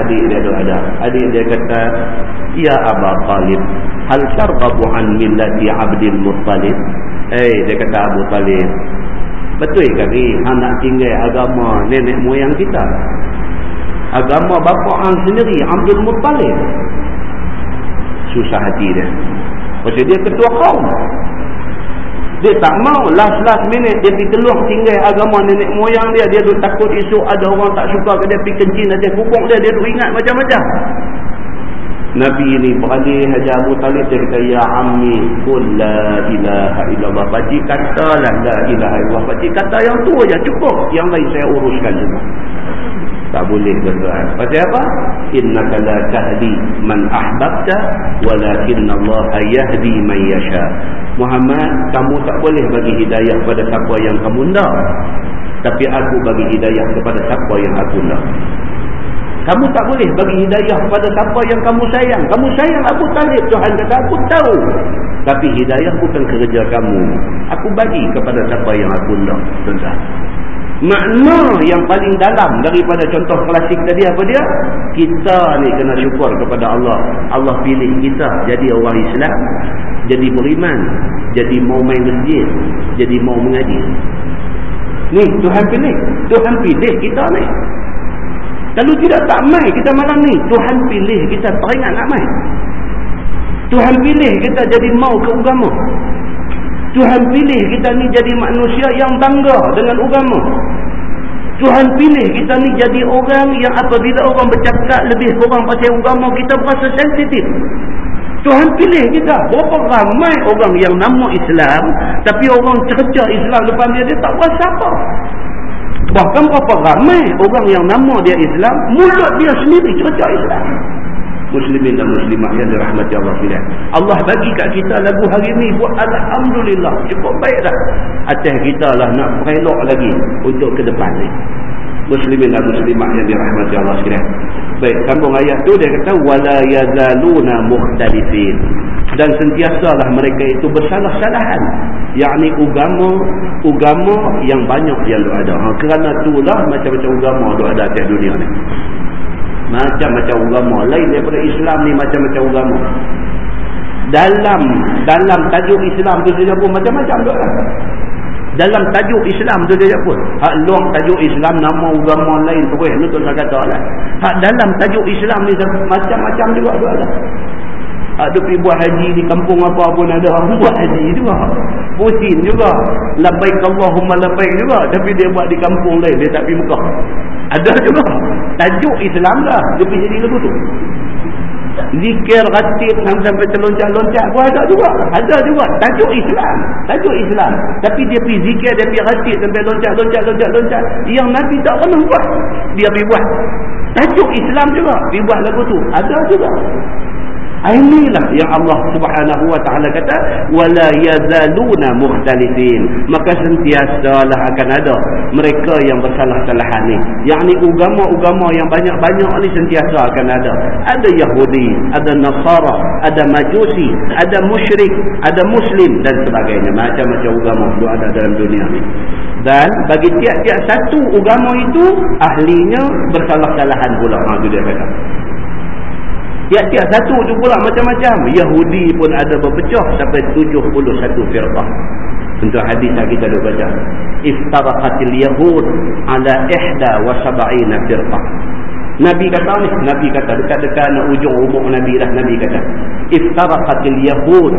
Adik dia tu ada. Adik dia kata. Ya Aba Talib. Hal targabu an millati abdil muttalib. Eh hey, dia kata Abu Talib. Betul ke ni? Han nak tinggal agama nenek moyang kita. Agama bapa hang sendiri. Abdul Muttalib. Susah hati dia. Pasal dia ketua kaum. Dia tak mau last-last minute dia pergi keluar tinggal agama nenek moyang dia. Dia takut esok ada orang tak suka ke dia pergi kencing nanti kubuk dia. Dia ingat macam-macam. Nabi ini beralih Haji Abu Talib dia kata Ya Ammi Kul la ilaha illallah Pakcik kata lah la ilaha illallah Pakcik kata yang tu aja cukup Yang lain saya uruskan semua Tak boleh tuan-tuan. Pasal apa? Innaka la tahdi man ahbabta walakinna Allah yahdi man yasha. Muhammad, kamu tak boleh bagi hidayah pada siapa yang kamu nak. Tapi aku bagi hidayah kepada siapa yang aku nak. Kamu tak boleh bagi hidayah kepada siapa yang kamu sayang. Kamu sayang Abu Talib. Tuhan kata aku tahu. Tapi hidayah bukan kerja kamu. Aku bagi kepada siapa yang aku nak. Tuan-tuan makna yang paling dalam daripada contoh klasik tadi apa dia? Kita ni kena syukur kepada Allah. Allah pilih kita jadi orang Islam jadi beriman jadi mau main masjid jadi mau mengaji. Ni Tuhan pilih. Tuhan pilih kita ni. Kalau tidak tak mai kita malam ni? Tuhan pilih kita teringat nak mai. Tuhan pilih kita jadi mau ke agama Tuhan pilih kita ni jadi manusia yang bangga dengan agama. Tuhan pilih kita ni jadi orang yang apabila orang bercakap lebih kurang pasal agama kita berasa sensitif. Tuhan pilih kita. Berapa ramai orang yang nama Islam tapi orang cerca Islam depan dia dia tak berasa apa. Bahkan berapa ramai orang yang nama dia Islam mulut dia sendiri cerca Islam muslimin dan muslimat yang dirahmati Allah sekalian. Allah bagi kat kita lagu hari ini buat alhamdulillah cukup baik dah. Atas kita lah nak perelok lagi untuk ke depan ni. Muslimin dan muslimat yang dirahmati Allah sekalian. Baik, sambung ayat tu dia kata wala yazaluna mukhtalifin. Dan sentiasalah mereka itu bersalah-salahan. Yakni agama agama yang banyak yang ada. Ha, kerana itulah macam-macam agama ada di dunia ni. Macam-macam agama. Lain daripada Islam ni macam-macam agama. Dalam dalam tajuk Islam tu saja pun macam-macam tu lah. Dalam tajuk Islam tu saja pun. Hak luar tajuk Islam nama agama lain tu boleh. Itu saya kata lah. Hak dalam tajuk Islam ni macam-macam juga tu lah. Ada pergi buat haji di kampung apa pun ada buat haji juga. Pusin juga. Labaik Allahumma labaik juga. Tapi dia buat di kampung lain. Dia tak pergi Mekah. Ada juga. Tajuk Islam lah. Dia pergi jadi lagu tu. Zikir, ratib sampai terloncat-loncat pun ada juga. Ada juga. Tajuk Islam. Tajuk Islam. Tapi dia pergi zikir, dia pergi ratib sampai loncat-loncat-loncat-loncat. Yang Nabi tak pernah buat. Dia pergi buat. Tajuk Islam juga. Pergi buat lagu tu. Ada juga. Inilah yang Allah Subhanahu wa taala kata wala yazaluna mukhtalifin. Maka sentiasalah akan ada mereka yang bersalah-salahan ni. Yakni agama-agama yang banyak-banyak ni sentiasa akan ada. Ada Yahudi ada Nasara ada Majusi ada musyrik ada muslim dan sebagainya. Macam-macam agama tu ada dalam dunia ni. Dan bagi tiap-tiap satu agama itu ahlinya bersalah-salahan pula ha dia kata Tiap-tiap satu tu pula macam-macam. Yahudi pun ada berpecah sampai 71 firqah. Untuk hadis yang kita dah baca. Iftaraqatil Yahud ala ihda wa sab'ina firqah. Nabi kata ni, Nabi kata dekat-dekat nak ujung umur Nabi lah Nabi kata. Iftaraqatil Yahud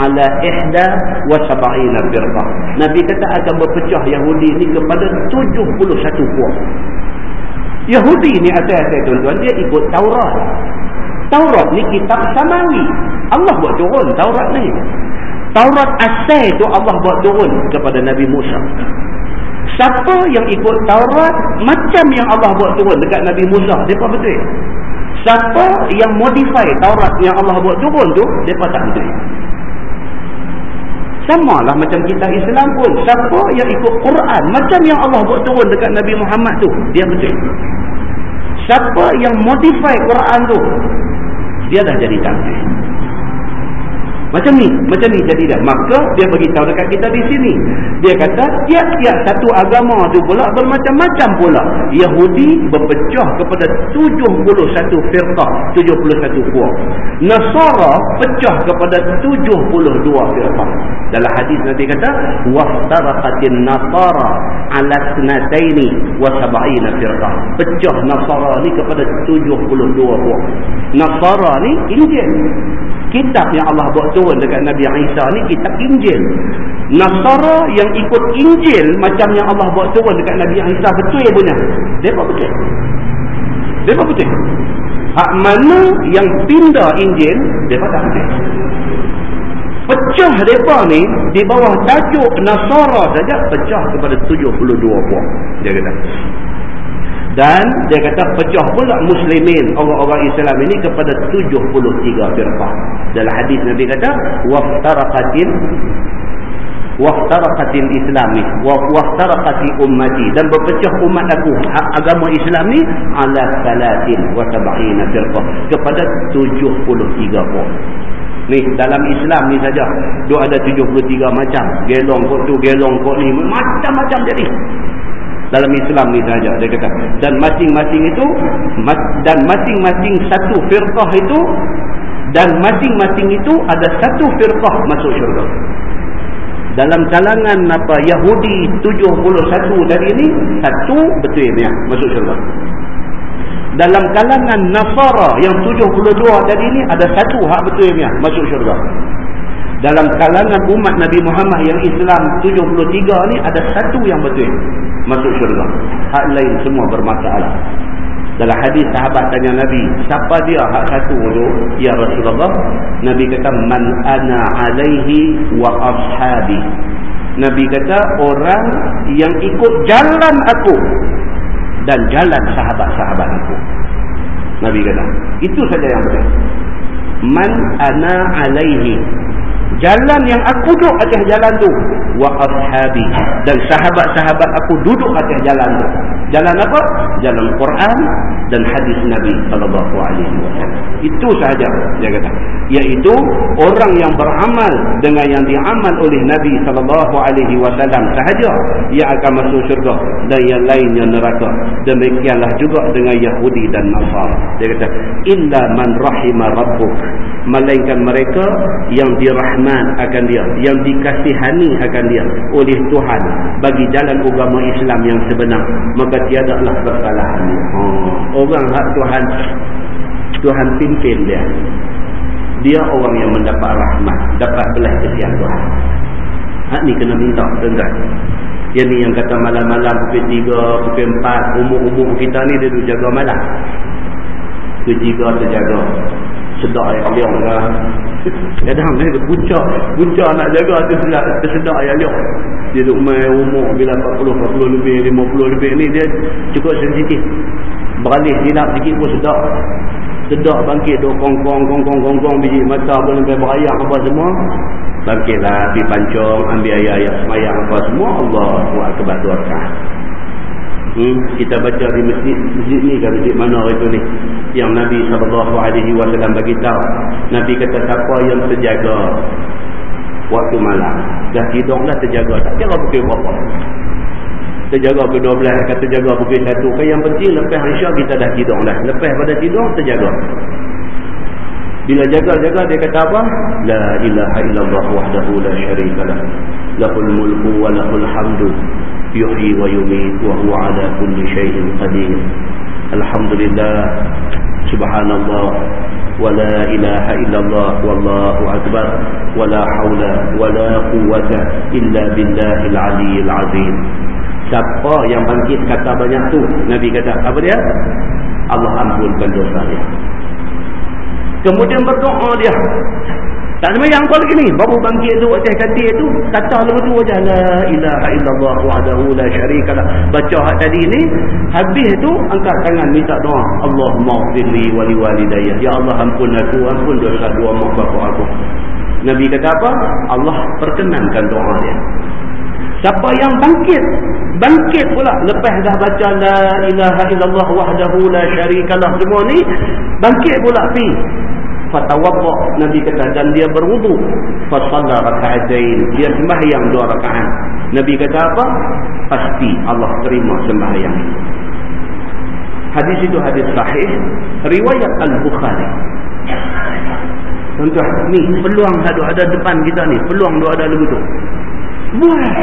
ala ihda wa sab'ina firqah. Nabi kata akan berpecah Yahudi ni kepada 71 puak. Yahudi ni atas-atas tuan-tuan dia ikut Taurat. Taurat ni kitab samawi. Allah buat turun Taurat ni. Taurat asal tu Allah buat turun kepada Nabi Musa. Siapa yang ikut Taurat macam yang Allah buat turun dekat Nabi Musa, depa betul. Siapa yang modify Taurat yang Allah buat turun tu, depa tak betul. Sama lah macam kita Islam pun. Siapa yang ikut Quran macam yang Allah buat turun dekat Nabi Muhammad tu, dia betul. Siapa yang modify Quran tu, dia dah jadi kafir. Macam ni, macam ni jadi dah. Maka dia beritahu dekat kita di sini. Dia kata tiap-tiap satu agama tu pula bermacam-macam pula. Yahudi berpecah kepada 71 firqah, 71 puak. Nasara pecah kepada 72 firqah. Dalam hadis nanti kata waftaraqatin nasara ala sanataini wa sab'ina firqah. Pecah Nasara ni kepada 72 puak. Nasara ni Injil. Kitab yang Allah buat turun dekat Nabi Isa ni kitab Injil. Nasara yang ikut Injil macam yang Allah buat turun dekat Nabi Isa betul ya punya. Depa betul. Depa betul. Hak mana yang pindah Injil, depa tak betul. Pecah depa ni di bawah tajuk Nasara saja pecah kepada 72 buah. Dia kata. Dan dia kata pecah pula muslimin orang-orang Islam ini kepada 73 firqah. Dalam hadis Nabi kata waftaraqatil waftaraqatil islami waftaraqati ummati. Dan berpecah umat aku agama Islam ni ala salatin wa sab'ina firqah. Kepada 73 pun. Ni dalam Islam ni saja. Dia ada 73 macam. Gelong kok tu gelong kok ni macam-macam jadi dalam Islam ni saja dia kata. Dan masing-masing itu dan masing-masing satu firqah itu dan masing-masing itu ada satu firqah masuk syurga. Dalam kalangan apa Yahudi 71 tadi ni satu betul ni masuk syurga. Dalam kalangan Nasara yang 72 tadi ni ada satu hak betul ni masuk syurga dalam kalangan umat Nabi Muhammad yang Islam 73 ni ada satu yang betul. Masuk syurga. Hak lain semua bermasalah. Dalam hadis sahabat tanya Nabi siapa dia hak satu tu ya Rasulullah Nabi kata man ana alaihi wa ashabi. Nabi kata orang yang ikut jalan aku dan jalan sahabat-sahabat aku. Nabi kata itu saja yang betul. Man ana alaihi Jalan yang aku duduk atas jalan tu wa ashabi dan sahabat-sahabat aku duduk atas jalan tu. Jalan apa? Jalan Quran dan hadis Nabi sallallahu alaihi wasallam. Itu sahaja dia kata. Iaitu orang yang beramal dengan yang diamal oleh Nabi sallallahu alaihi wasallam sahaja yang akan masuk syurga dan yang lainnya neraka. Demikianlah juga dengan Yahudi dan Nasara. Dia kata, "Illa man rahima rabbuk." Melainkan mereka yang dirahman akan dia, yang dikasihani akan dia oleh Tuhan bagi jalan agama Islam yang sebenar. Maka tiadalah kesalahan. Oh, orang hak Tuhan Tuhan pimpin dia. Dia orang yang mendapat rahmat, dapat belah kesian Tuhan. Hak ni kena minta tuan-tuan. Yang ni yang kata malam-malam pukul 3, pukul 4, umur-umur kita ni dia duduk jaga malam. Pukul 3 terjaga. Sedar ayat liang lah. Kadang ni dia puncak, puncak nak jaga tu sedar, tersedar ayat liang. Dia duduk main umur bila 40, 40 lebih, 50 lebih ni dia cukup sensitif. Beralih silap sikit pun sedar sedap bangkit tu kongkong kongkong kongkong biji mata pun sampai berayak apa semua bangkitlah pergi pancong ambil ayat-ayat semayang apa semua Allah buat kebatuan hmm, kita baca di masjid masjid ni kan masjid mana itu ni? Yang Nabi SAW bagi tahu. Nabi kata siapa yang terjaga waktu malam? Dah tidur dah terjaga. Tak kira pukul berapa. Terjaga ke 12 kata jaga pukul 1 kan yang penting lepas insya kita dah tidur dah lepas pada tidur terjaga. Bila jaga-jaga dia kata apa? La ilaha illallah wahdahu la syarikalah lahul mulku wa lahul hamdu yuhyi wa yumit wa huwa ala kulli syai'in qadir alhamdulillah subhanallah ilaha illallah wallahu akbar wa la hawla wa la quwwata illa billahil aliyyil azim Siapa yang bangkit kata banyak tu? Nabi kata apa dia? Allah ampunkan dosa dia. Kemudian berdoa dia Tak semayang kau lagi ni Baru bangkit tu wajah ganti tu Kata lagu tu wajah La ilaha illallah wa'adahu la syarikalah Baca hak tadi ni Habis tu angkat tangan minta doa. Allahumma ufirli wali walidayah Ya Allah ampun aku Ampun dosa dua mak bapak aku. Nabi kata apa? Allah perkenankan doa dia. Siapa yang bangkit bangkit pula lepas dah baca la ilaha illallah wahdahu la syarikalah semua ni bangkit pula pi fatawadda nabi kata dan dia berwudu. Fa shalla rak'atain dia sembahyang dua rakaat. Nabi kata apa? Pasti Allah terima sembahyang hadis itu hadis sahih. Riwayat al-bukhari. Tuan-tuan ni peluang ada ada depan kita ni. Peluang ada lagu tu buat.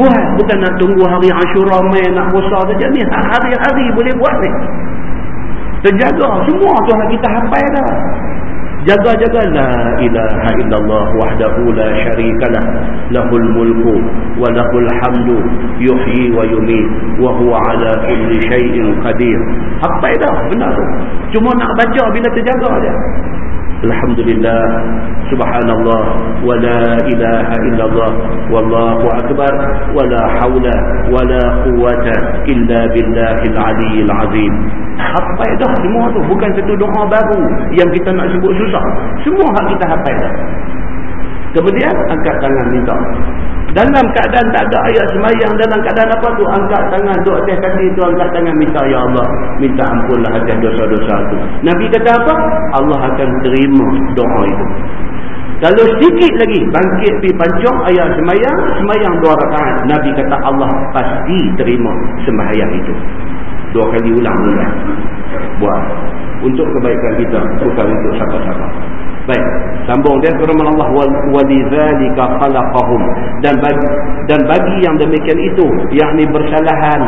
Buat. Bukan nak tunggu hari Ashura main nak puasa saja. Ni hari-hari boleh buat ni terjaga semua Tuhan kita hafal dah. Jaga-jaga. La ilaha illallah wahdahu la syarikalah lahul mulku wa lahul hamdu. Yuhyi wa yumit. Wa huwa ala kulli syai'in qadir. Hafal dah. Benar tu. Cuma nak baca bila terjaga dia Alhamdulillah Subhanallah Wala ilaha illallah Wallahu akbar Wala hawla Wala quwata Illa billahil aliyil azim. Hafai dah semua tu Bukan satu doa baru Yang kita nak sebut susah. Semua hak kita hafai dah. Kemudian angkat tangan minta dalam keadaan tak ada ayat semayang dalam keadaan apa tu? Angkat tangan tu atas kaki tu angkat tangan minta ya Allah minta ampunlah atas dosa-dosa tu Nabi kata apa? Allah akan terima doa itu. Kalau sedikit lagi bangkit pergi pancung ayat semayang semayang dua rakaat Nabi kata Allah pasti terima sembahyang itu. Dua kali ulang-ulang buat. Untuk kebaikan kita bukan untuk siapa-siapa Baik, sambung dia firman Allah walidzalika khalaqahum dan bagi dan bagi yang demikian itu yakni bersalahan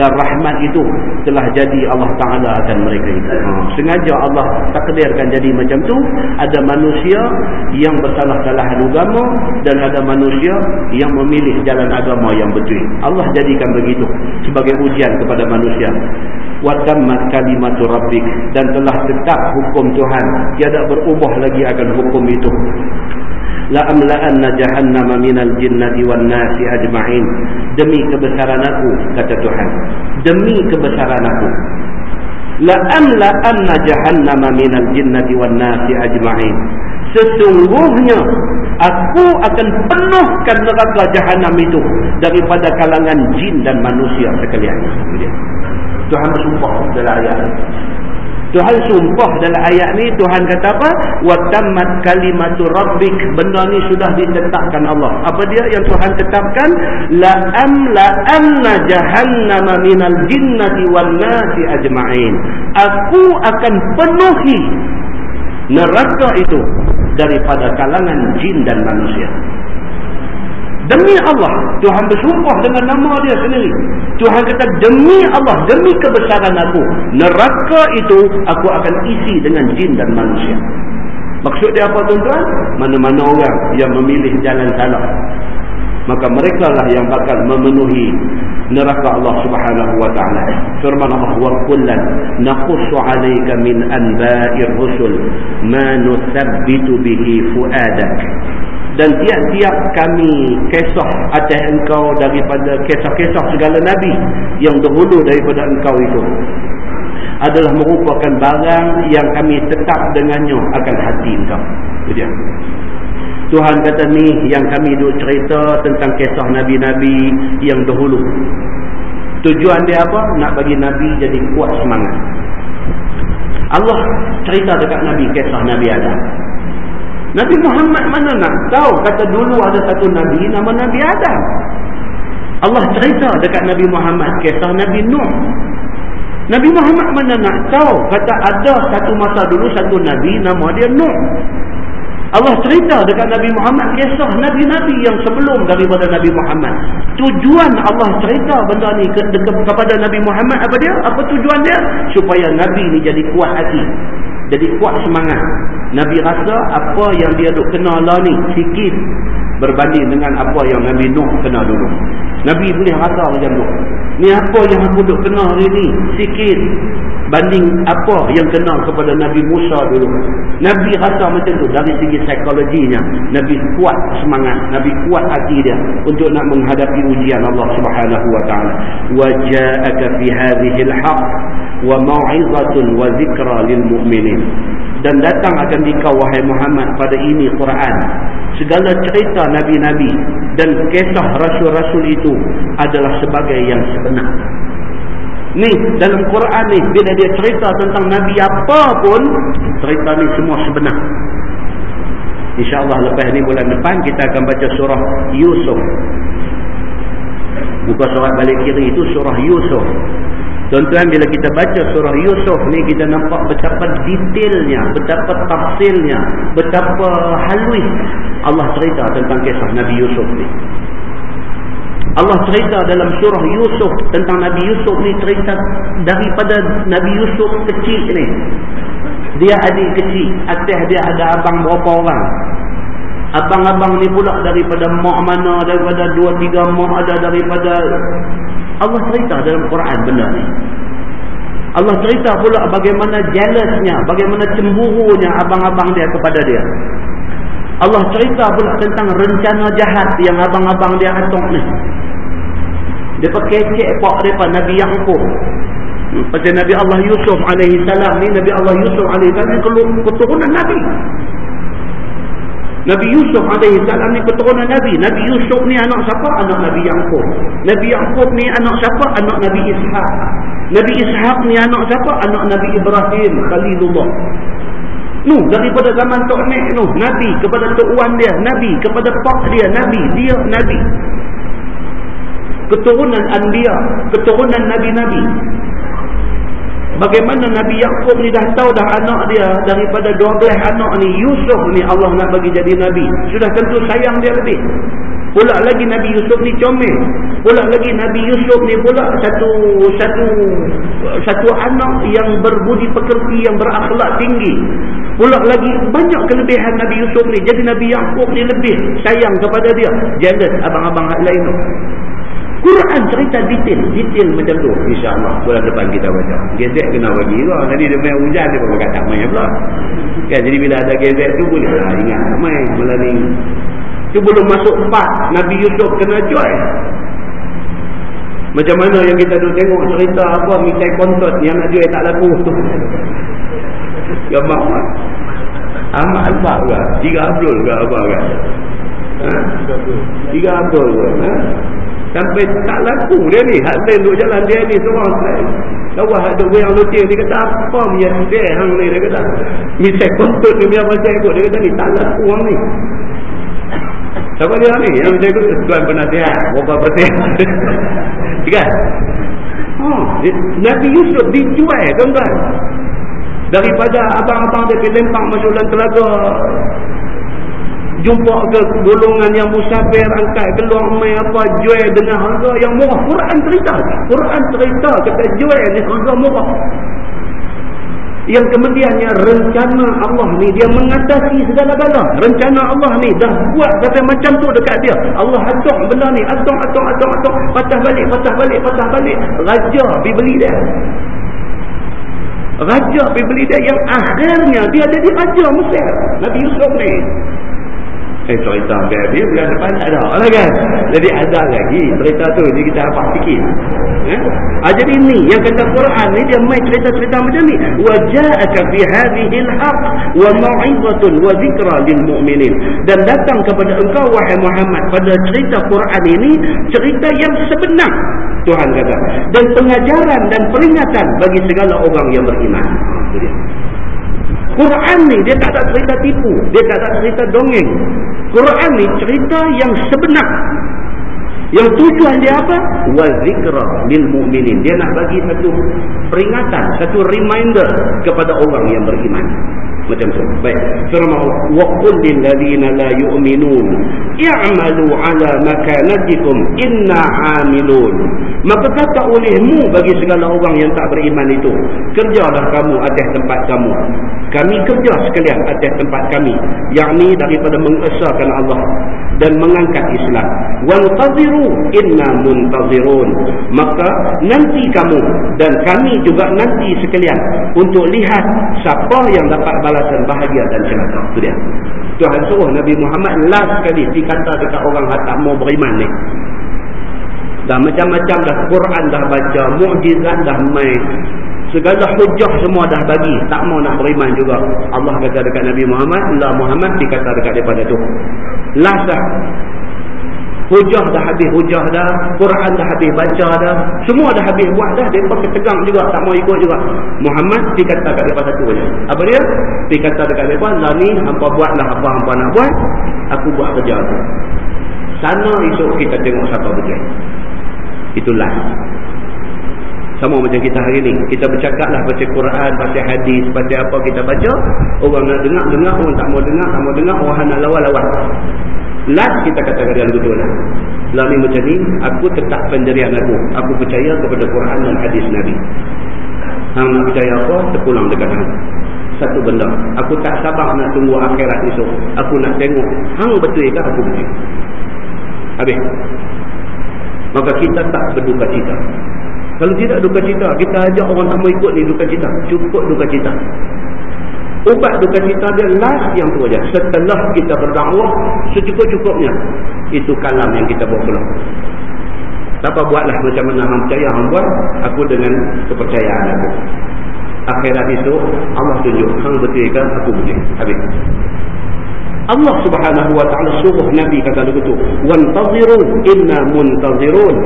dan rahmat itu telah jadi Allah Taala akan mereka itu. Ha, sengaja Allah takdirkan jadi macam tu, ada manusia yang bersalah-salahan agama dan ada manusia yang memilih jalan agama yang betul. Allah jadikan begitu sebagai ujian kepada manusia wa tammat kalimatu rabbik. Dan telah tetap hukum Tuhan. Tiada berubah lagi akan hukum itu. La amla'anna jahannama minal jinnati wan nasi ajma'in. Demi kebesaran aku kata Tuhan. Demi kebesaran aku. La amla'anna jahannama minal jinnati wan nasi ajma'in. Sesungguhnya aku akan penuhkan neraka jahanam itu daripada kalangan jin dan manusia sekalian Tuhan bersumpah dalam ayat ni. Tuhan sumpah dalam ayat ni Tuhan kata apa? Wa tammat kalimatu rabbik. Benda ni sudah ditetapkan Allah. Apa dia yang Tuhan tetapkan? La amla anna jahannama minal jinnati wan nasi ajma'in. Aku akan penuhi neraka itu daripada kalangan jin dan manusia. Demi Allah, Tuhan bersumpah dengan nama dia sendiri. Tuhan kata, demi Allah, demi kebesaran aku, neraka itu aku akan isi dengan jin dan manusia. Maksud dia apa tuan-tuan? Mana-mana orang yang memilih jalan salah. Maka mereka lah yang bakal memenuhi neraka Allah subhanahu wa ta'ala. Firman Allah, وَقُلَّا نَقُصُ عَلَيْكَ min anba'ir rusul ma نُثَبِّتُ bihi fu'adak dan tiap-tiap kami kisah atas engkau daripada kisah-kisah segala Nabi yang dahulu daripada engkau itu adalah merupakan barang yang kami tetap dengannya akan hati engkau. Itu dia. Tuhan kata ni yang kami duk cerita tentang kisah Nabi-Nabi yang dahulu. Tujuan dia apa? nak bagi Nabi jadi kuat semangat. Allah cerita dekat Nabi kisah Nabi Adam Nabi Muhammad mana nak tahu kata dulu ada satu Nabi nama Nabi Adam. Allah cerita dekat Nabi Muhammad kisah Nabi Nuh. Nabi Muhammad mana nak tahu kata ada satu masa dulu satu Nabi nama dia Nuh. Allah cerita dekat Nabi Muhammad kisah Nabi-Nabi yang sebelum daripada Nabi Muhammad. Tujuan Allah cerita benda ni ke, ke, kepada Nabi Muhammad apa dia? Apa tujuan dia? Supaya Nabi ni jadi kuat hati. Jadi kuat semangat. Nabi rasa apa yang dia duk kenal lah ni sikit berbanding dengan apa yang Nabi Nuh kenal dulu. Nabi boleh rasa macam tu. Ni apa yang aku duk kenal hari ni sikit banding apa yang kenal kepada Nabi Musa dulu. Nabi rasa macam tu dari segi psikologinya. Nabi kuat semangat, Nabi kuat hati dia untuk nak menghadapi ujian Allah Subhanahu wa taala. Wa ja'aka fi hadhihi al-haq wa mau'izatun wa zikra lil mu'minin. Dan datang akan dikau wahai Muhammad pada ini Quran. Segala cerita nabi-nabi dan kisah rasul-rasul itu adalah sebagai yang sebenar. Ni dalam Quran ni bila dia cerita tentang nabi apa pun cerita ni semua sebenar. Insya-Allah lepas ni bulan depan kita akan baca surah Yusuf. Buka surat balik kiri itu surah Yusuf. Tuan-tuan bila kita baca surah Yusuf ni kita nampak betapa detailnya, betapa tafsilnya, betapa halus Allah cerita tentang kisah Nabi Yusuf ni. Allah cerita dalam surah Yusuf tentang Nabi Yusuf ni cerita daripada Nabi Yusuf kecil ni. Dia adik kecil, atas dia ada abang berapa orang. Abang-abang ni pula daripada mak mana, daripada dua tiga mak ada daripada Allah cerita dalam Quran benda ni. Allah cerita pula bagaimana jealousnya, bagaimana cemburunya abang-abang dia kepada dia. Allah cerita pula tentang rencana jahat yang abang-abang dia atok ni. Dia pakai cek pak depa Nabi Yaqub. Pasal Nabi Allah Yusuf alaihi salam ni Nabi Allah Yusuf alaihi salam keturunan Nabi. Nabi Yusuf alaihi salam ni keturunan Nabi. Nabi Yusuf ni anak siapa? Anak Nabi Yaqub. Nabi Yaqub ni anak siapa? Anak Nabi Ishaq. Nabi Ishaq ni anak siapa? Anak Nabi Ibrahim Khalilullah. Nuh daripada zaman Tok Nek Nuh Nabi kepada Tok Wan dia Nabi kepada Pak dia Nabi dia Nabi keturunan Anbiya keturunan Nabi-Nabi bagaimana Nabi Yaakob ni dah tahu dah anak dia daripada 12 anak ni Yusuf ni Allah nak bagi jadi Nabi. Sudah tentu sayang dia lebih. Pula lagi Nabi Yusuf ni comel. Pula lagi Nabi Yusuf ni pula satu satu satu anak yang berbudi pekerti yang berakhlak tinggi. Pula lagi banyak kelebihan Nabi Yusuf ni. Jadi Nabi Yaakob ni lebih sayang kepada dia. Jealous abang-abang lain tu Quran cerita detail detail macam tu. insyaAllah bulan depan kita baca. Gezek kena bagi lah tadi dia main hujan dia pun kata main pula. Kan jadi bila ada gezek tu boleh. Lah ingat main malam ni. Tu belum masuk empat Nabi Yusuf kena joy macam mana yang kita tu tengok cerita apa misai kontot yang nak jual tak laku. Tu gambar lah Ahmad Al-Fah ke Tiga Abdul ke apa kan ha? Tiga Abdul ke? Ha? Sampai tak laku dia ni. Hak lain duduk jalan dia ni Seorang Lawah ada yang lutih Dia kata apa punya sedih hang ni? Dia kata Misal kontut ni biar macam ikut. Dia kata ni tak laku orang ni. Siapa dia ni? Yang macam ikut Tuan penasihat. Berapa penting Kan Oh, Nabi Yusuf dijual tuan-tuan. Daripada abang-abang dia pergi lempak masuk dalam telaga jumpa ke golongan yang musafir angkat keluar mai apa jual dengan harga yang murah. Quran cerita. Quran cerita kata jual ni harga murah. Yang kemudiannya rencana Allah ni dia mengatasi segala-gala rencana Allah ni dah buat sampai macam tu dekat dia. Allah atok benda ni atok atok atok atok patah balik patah balik patah balik. Raja pergi beli dia. Raja pergi beli dia yang akhirnya dia jadi raja Mesir. Nabi Yusuf ni. Eh cerita habis bulan depan tak ada lah kan. Jadi ada lagi cerita tu. Jadi kita apa sikit. Eh? Ah, jadi ni yang kata Quran ni dia main cerita-cerita macam ni. Waja'aka fi hadhihi al-haq wa mau'izatun wa dhikra lil mu'minin. Dan datang kepada engkau wahai Muhammad pada cerita Quran ini cerita yang sebenar. Tuhan kata. Dan pengajaran dan peringatan bagi segala orang yang beriman. Quran ni dia tak ada cerita tipu. Dia tak ada cerita dongeng. Quran ni cerita yang sebenar. Yang tujuan dia apa? Wazikra lil mu'minin. Dia nak bagi satu peringatan, satu reminder kepada orang yang beriman macam tu. Baik. Firman wa qul lil ladina la yu'minun i'malu ala makanatikum inna 'amilun. Maka kata olehmu bagi segala orang yang tak beriman itu. Kerjalah kamu atas tempat kamu. Kami kerja sekalian atas tempat kami. Yakni daripada mengesahkan Allah dan mengangkat Islam. Wantaziru inna muntazirun. Maka nanti kamu dan kami juga nanti sekalian untuk lihat siapa yang dapat balasan bahagia dan celaka itu dia. Tuhan suruh Nabi Muhammad last sekali dikata dekat orang yang tak mau beriman ni. Dah macam-macam dah Quran dah baca mukjizat dah main. Segala hujah semua dah bagi tak mau nak beriman juga. Allah kata dekat Nabi Muhammad la Muhammad dikata dekat daripada tu. Last dah hujah dah habis hujah dah. Quran dah habis baca dah. Semua dah habis buat dah. Mereka ketegang juga tak mau ikut juga. Muhammad dikata dekat mereka satu je apa dia? Dikata dekat mereka lah ni hampa buatlah apa hampa nak buat aku buat kerja tu sana esok kita tengok siapa betul. Itulah sama macam kita hari ni. Kita bercakap lah baca Quran baca hadis baca apa kita baca. Orang nak dengar dengar. Orang tak mau dengar tak mau dengar. Orang nak lawan lawan last kita katakan dengan betul lah. Lalu macam ni aku tetap pendirian aku. Aku percaya kepada Quran dan hadis Nabi. Hang nak percaya apa terpulang dekat hang. Satu benda aku tak sabar nak tunggu akhirat esok. Aku nak tengok hang betul ke aku betul. Habis. Maka kita tak berduka cita. Kalau tidak duka cita, kita ajak orang semua ikut ni duka cita. Cukup duka cita. Ubat duka cita dia last yang tu aja. Setelah kita berdakwah, secukup-cukupnya. Itu kalam yang kita bawa pulang. Tak buatlah macam mana hang percaya hang buat, aku dengan kepercayaan aku. Akhirat itu Allah tunjuk, hang betul ke aku boleh. Habis. Allah subhanahu wa ta'ala suruh Nabi kata begitu wantaziru inna muntazirun.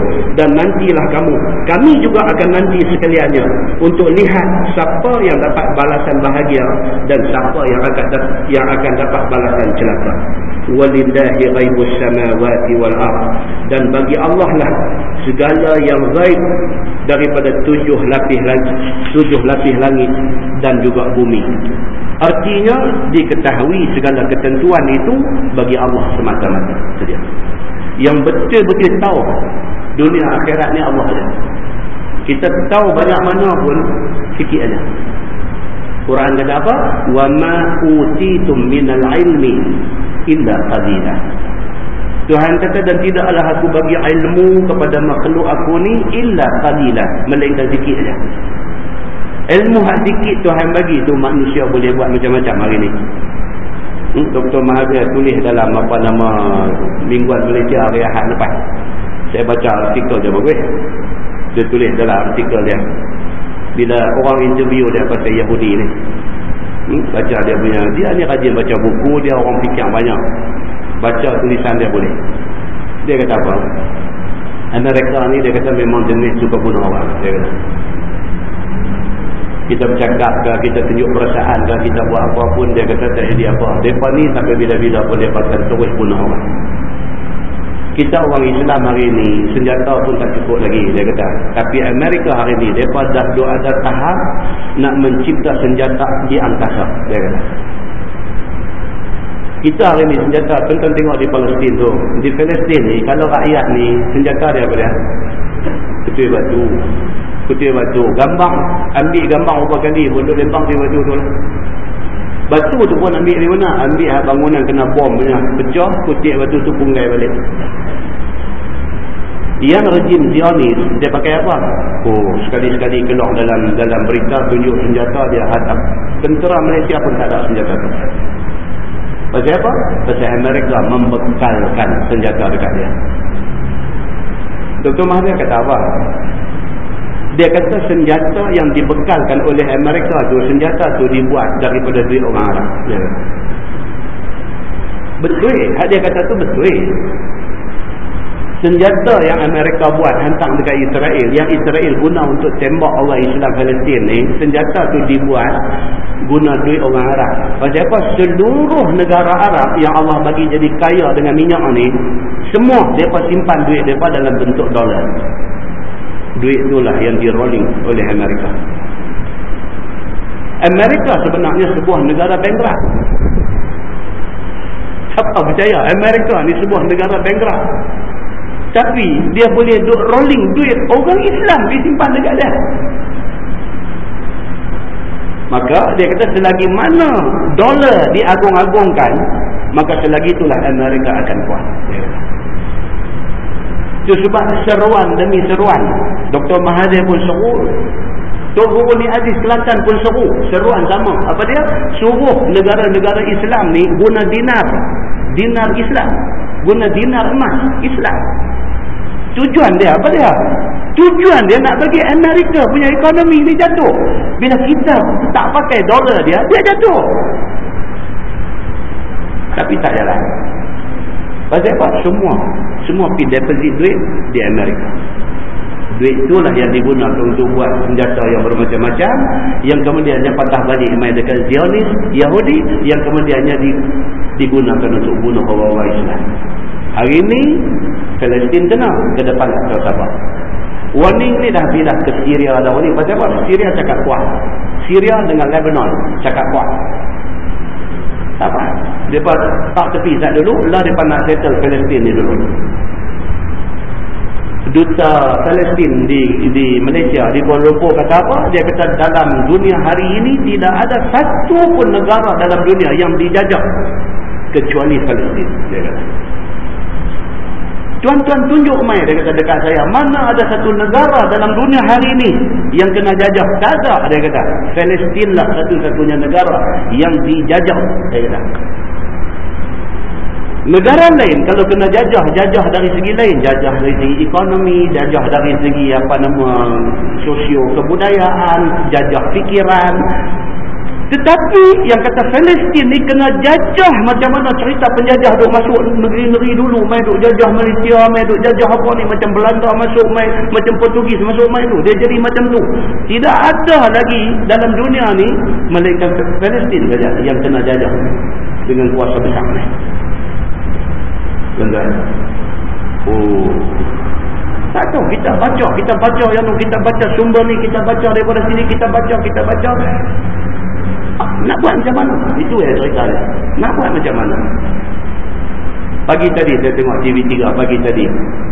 Dan nantilah kamu. Kami juga akan nanti sekaliannya untuk lihat siapa yang dapat balasan bahagia dan siapa yang akan yang akan dapat balasan celaka. Walillahi ghaibus samawati wal ard. Dan bagi Allah lah segala yang ghaib daripada tujuh lapis langit tujuh lapis langit dan juga bumi Artinya diketahui segala ketentuan itu bagi Allah semata-mata saja. Yang betul-betul tahu dunia akhirat ni Allah saja. Kita tahu banyak mana pun sikit aja. Quran kata apa? Wa ma utitum minal ilmi illa qalila. Tuhan kata dan tidaklah aku bagi ilmu kepada makhluk aku ni illa qalila, melainkan sikit aja. Ilmu hak sikit Tuhan bagi tu manusia boleh buat macam-macam hari ni. Hmm, Dr. Mahathir tulis dalam apa nama Mingguan Malaysia hari Ahad lepas. Saya baca artikel je bagus. Dia tulis dalam artikel dia. Bila orang interview dia pasal Yahudi ni. Hmm, baca dia punya. Dia ni rajin baca buku. Dia orang fikir banyak. Baca tulisan dia boleh. Dia kata apa? Amerika ni dia kata memang jenis suka bunuh orang. Dia kata kita bercakap ke, kita tunjuk perasaan ke, kita buat apa pun, dia kata tak jadi apa. Mereka ni sampai bila-bila pun dia akan terus bunuh orang. Kita orang Islam hari ni, senjata pun tak cukup lagi, dia kata. Tapi Amerika hari ni, mereka dah ada tahap nak mencipta senjata di angkasa, dia kata. Kita hari ni senjata, tuan-tuan tengok di Palestin tu. Di Palestin ni, kalau rakyat ni, senjata dia apa dia? Ketua batu kutip batu. Gambar ambil gambar berapa kali. Untuk lempang di batu tu. Batu tu pun ambil dari mana? Ambil bangunan kena bom pecah kutip batu tu punggai balik. Yang rejim Zionis dia pakai apa? Oh sekali-sekali keluar dalam dalam berita tunjuk senjata dia hadap tentera Malaysia pun tak ada senjata tu. Pasal apa? pasal Amerika membekalkan senjata dekat dia. Dr. Mahathir kata apa? Dia kata senjata yang dibekalkan oleh Amerika tu, senjata tu dibuat daripada duit orang Arab. Ya. Betul. Dia kata tu betul. Senjata yang Amerika buat hantar dekat Israel, yang Israel guna untuk tembak orang Islam Palestin ni, senjata tu dibuat guna duit orang Arab. Pasal apa? Seluruh negara Arab yang Allah bagi jadi kaya dengan minyak ni, semua mereka simpan duit mereka dalam bentuk dolar duit itulah yang di rolling oleh Amerika. Amerika sebenarnya sebuah negara bankrupt. Siapa percaya Amerika ni sebuah negara bankrupt. Tapi dia boleh duk rolling duit orang Islam disimpan dekat dia. Maka dia kata selagi mana dolar diagung-agungkan maka selagi itulah Amerika akan kuat dia kata itu sebab seruan demi seruan. Dr. Mahathir pun seru. Tok Guru Ni Aziz Kelantan pun seru. Seruan sama. Apa dia? Suruh negara-negara Islam ni guna dinar. Dinar Islam. Guna dinar emas Islam. Tujuan dia apa dia? Tujuan dia nak bagi Amerika punya ekonomi ni jatuh. Bila kita tak pakai dolar dia, dia jatuh. Tapi tak jalan. Pasal apa? Semua semua pergi deposit duit di Amerika. Duit itulah yang digunakan untuk buat senjata yang bermacam-macam yang kemudiannya patah balik main dekat Zionis, Yahudi yang kemudiannya digunakan untuk bunuh orang-orang Islam. Hari ini Palestin tenang ke depan tak sabar. Warning ni dah pindah ke Syria dah warning. Pasal apa? Syria cakap kuat. Syria dengan Lebanon cakap kuat. Tak apa. Mereka tak tepi sat dulu. Lah mereka nak settle Palestin ni dulu. Duta Palestin di di Malaysia, di Kuala Lumpur kata apa? Dia kata dalam dunia hari ini tidak ada satu pun negara dalam dunia yang dijajah kecuali Palestin. Dia kata. Tuan-tuan tunjuk mai dia kata dekat saya. Mana ada satu negara dalam dunia hari ini yang kena jajah? Tak ada dia kata. Palestin lah satu-satunya negara yang dijajah. Dia kata. Negara lain kalau kena jajah, jajah dari segi lain. Jajah dari segi ekonomi, jajah dari segi apa nama sosio kebudayaan, jajah fikiran, tetapi yang kata Palestin ni kena jajah macam mana cerita penjajah duk masuk negeri-negeri dulu. Main duk jajah Malaysia, main duk jajah apa ni. Macam Belanda masuk, main, macam Portugis masuk main tu. Dia jadi macam tu. Tidak ada lagi dalam dunia ni Melainkan Palestin saja yang kena jajah dengan kuasa besar ni. Tuan-tuan. Oh. Tak tahu kita baca, kita baca yang kita baca sumber ni, kita baca daripada sini, kita baca, kita baca. Nak buat macam mana? Itu yang cerita dia. Nak buat macam mana? Pagi tadi saya tengok TV3 pagi tadi.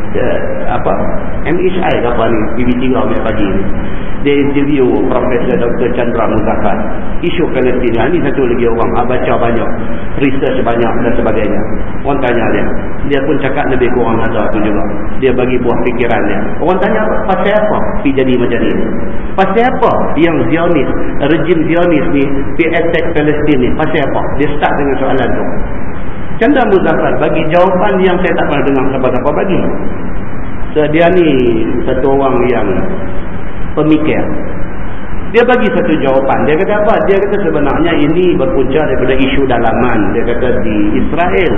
Uh, apa? MHI apa ni? TV3 ambil pagi ni. Dia interview Profesor Dr. Chandra Muzaffar. Isu Palestin. Ini satu lagi orang. Ha, baca banyak. Research banyak dan sebagainya. Orang tanya dia. Dia pun cakap lebih kurang ada tu juga. Dia bagi buah fikiran dia. Orang tanya pasal apa? Pergi jadi macam ni. Pasal apa yang Zionis, rejim Zionis ni, pergi attack Palestin ni? Pasal apa? Dia start dengan soalan tu. Chandra Muzaffar bagi jawapan yang saya tak pernah dengar siapa-siapa bagi. So, dia ni satu orang yang pemikir. Dia bagi satu jawapan. Dia kata apa? Dia kata sebenarnya ini berpunca daripada isu dalaman. Dia kata di Israel.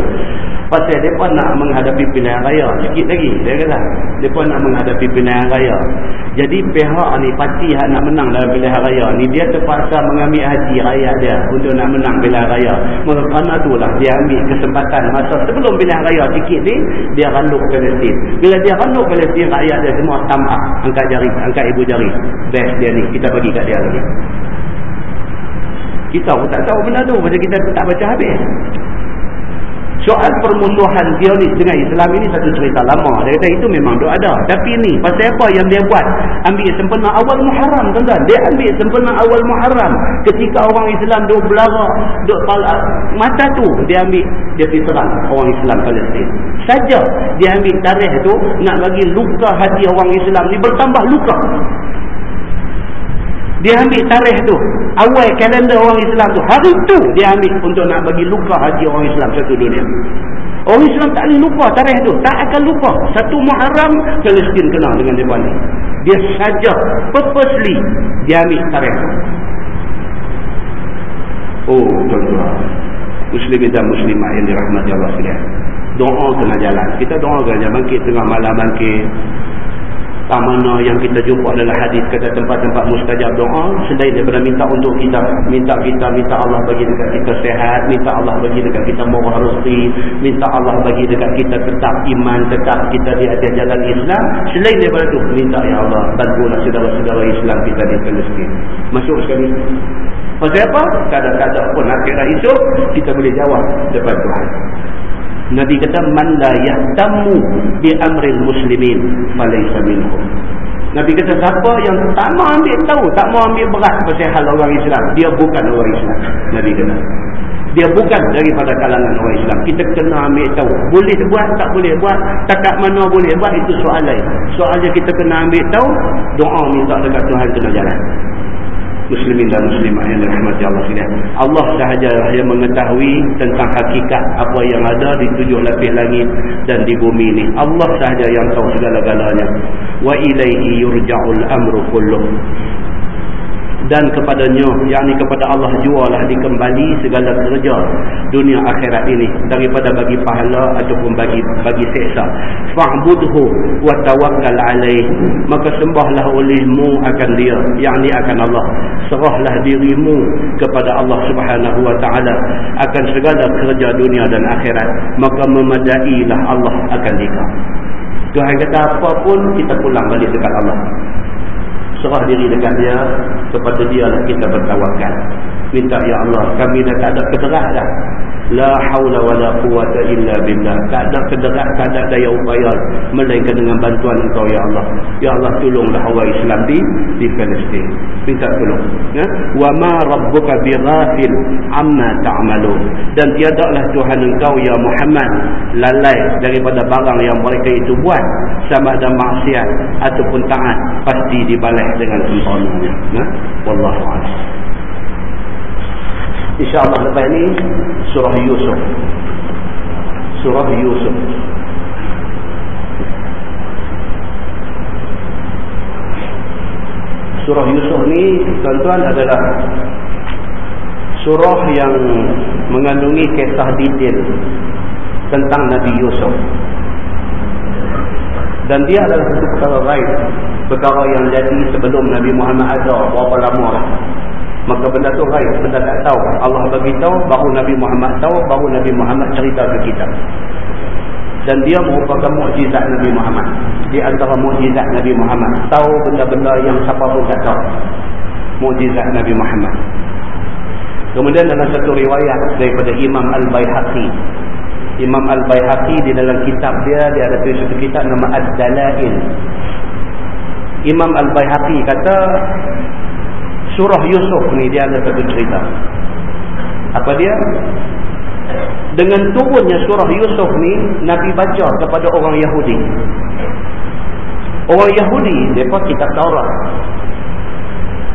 Pasal mereka nak menghadapi pilihan raya. Sikit lagi. Dia kata. Mereka nak menghadapi pilihan raya. Jadi pihak ni, yang nak menang dalam pilihan raya ni, dia terpaksa mengambil hati rakyat dia untuk nak menang pilihan raya. Kerana itulah dia ambil kesempatan masa sebelum pilihan raya sikit ni, dia randuk Palestin. Bila dia randuk Palestin, rakyat dia semua tampak. Angkat jari, angkat ibu jari. Best dia ni. Kita bagi kat dia lagi. Kita pun tak tahu benda tu. Macam kita tak baca habis. Soal permusuhan Zionis dengan Islam ini satu cerita lama. Dia kata itu memang dia ada. Tapi ni pasal apa yang dia buat? Ambil sempena awal Muharram tuan-tuan. Dia ambil sempena awal Muharram. Ketika orang Islam duk belara, duk mata tu dia ambil dia pergi serang orang Islam Palestin. Saja dia ambil tarikh tu nak bagi luka hati orang Islam ni bertambah luka. Dia ambil tarikh tu. Awal kalender orang Islam tu. Hari tu dia ambil untuk nak bagi luka haji orang Islam satu dunia. Orang Islam tak boleh lupa tarikh tu. Tak akan lupa. Satu Muharram, Palestin kenal dengan dia ni. Dia saja purposely dia ambil tarikh tu. Oh, tuan-tuan. Muslimin dan muslimah yang dirahmati Allah sekalian. Doa kena jalan. Kita doa kena bangkit tengah malam bangkit tak mana yang kita jumpa adalah hadis kata tempat-tempat mustajab doa. Selain daripada minta untuk kita minta kita minta Allah bagi dekat kita sehat minta Allah bagi dekat kita murah rezeki minta Allah bagi dekat kita tetap iman tetap kita di atas jalan Islam. Selain daripada itu minta ya Allah bantulah saudara-saudara Islam kita di Palestin masuk sekali. Pasal apa? kadang-kadang pun akhirat itu kita boleh jawab depan Tuhan Nabi kata man la yahtamu bi amril muslimin falaysa minhum. Nabi kata siapa yang tak mau ambil tahu, tak mau ambil berat pasal hal orang Islam, dia bukan orang Islam. Nabi kata. Dia bukan daripada kalangan orang Islam. Kita kena ambil tahu. Boleh buat, tak boleh buat. Takat mana boleh buat, itu soal lain. Soalnya kita kena ambil tahu, doa minta dekat Tuhan kena jalan muslimin dan muslimah yang dirahmati Allah sekalian. Allah sahaja yang mengetahui tentang hakikat apa yang ada di tujuh lapis langit dan di bumi ini. Allah sahaja yang tahu segala-galanya. Wa ilaihi yurja'ul amru kulluh dan kepadanya yakni kepada Allah jualah dikembali segala kerja dunia akhirat ini daripada bagi pahala ataupun bagi bagi seksa. Fa'budhu wa tawakkal alaih. Maka sembahlah olehmu akan dia yakni akan Allah. Serahlah dirimu kepada Allah Subhanahu wa taala akan segala kerja dunia dan akhirat. Maka memadailah Allah akan dia Tuhan kata apapun kita pulang balik dekat Allah serah diri dekat dia kepada dia lah kita bertawakal. Minta ya Allah kami dah tak ada keterah dah La haula wa la quwata illa billah. Tak ada kederat, tak ada daya upaya. Melainkan dengan bantuan engkau ya Allah. Ya Allah tolonglah orang Islam di di Palestin. Minta tolong. Ya? Wa ma rabbuka bighafil amma ta'malun. Dan tiadalah Tuhan engkau ya Muhammad lalai daripada barang yang mereka itu buat sama ada maksiat ataupun taat pasti dibalas dengan sempurnanya. Ya? Wallahu a'lam. InsyaAllah lepas ini surah Yusuf. Surah Yusuf. Surah Yusuf ni tuan-tuan adalah surah yang mengandungi kisah detail tentang Nabi Yusuf. Dan dia adalah satu perkara lain. Perkara yang jadi sebelum Nabi Muhammad ada berapa lama lah maka benda tu raib benda tak tahu. Allah bagi tahu baru Nabi Muhammad tahu baru Nabi Muhammad cerita ke kita. Dan dia merupakan mukjizat Nabi Muhammad. Di antara mukjizat Nabi Muhammad. Tahu benda-benda yang siapa pun tak tahu. Mukjizat Nabi Muhammad. Kemudian dalam satu riwayat daripada Imam Al-Bayhaqi Imam Al-Bayhaqi di dalam kitab dia dia ada tulis satu kitab nama Ad-Dalail. Imam Al-Bayhaqi kata surah Yusuf ni dia ada satu cerita. Apa dia? Dengan turunnya surah Yusuf ni, Nabi baca kepada orang Yahudi. Orang Yahudi, mereka kitab Taurat.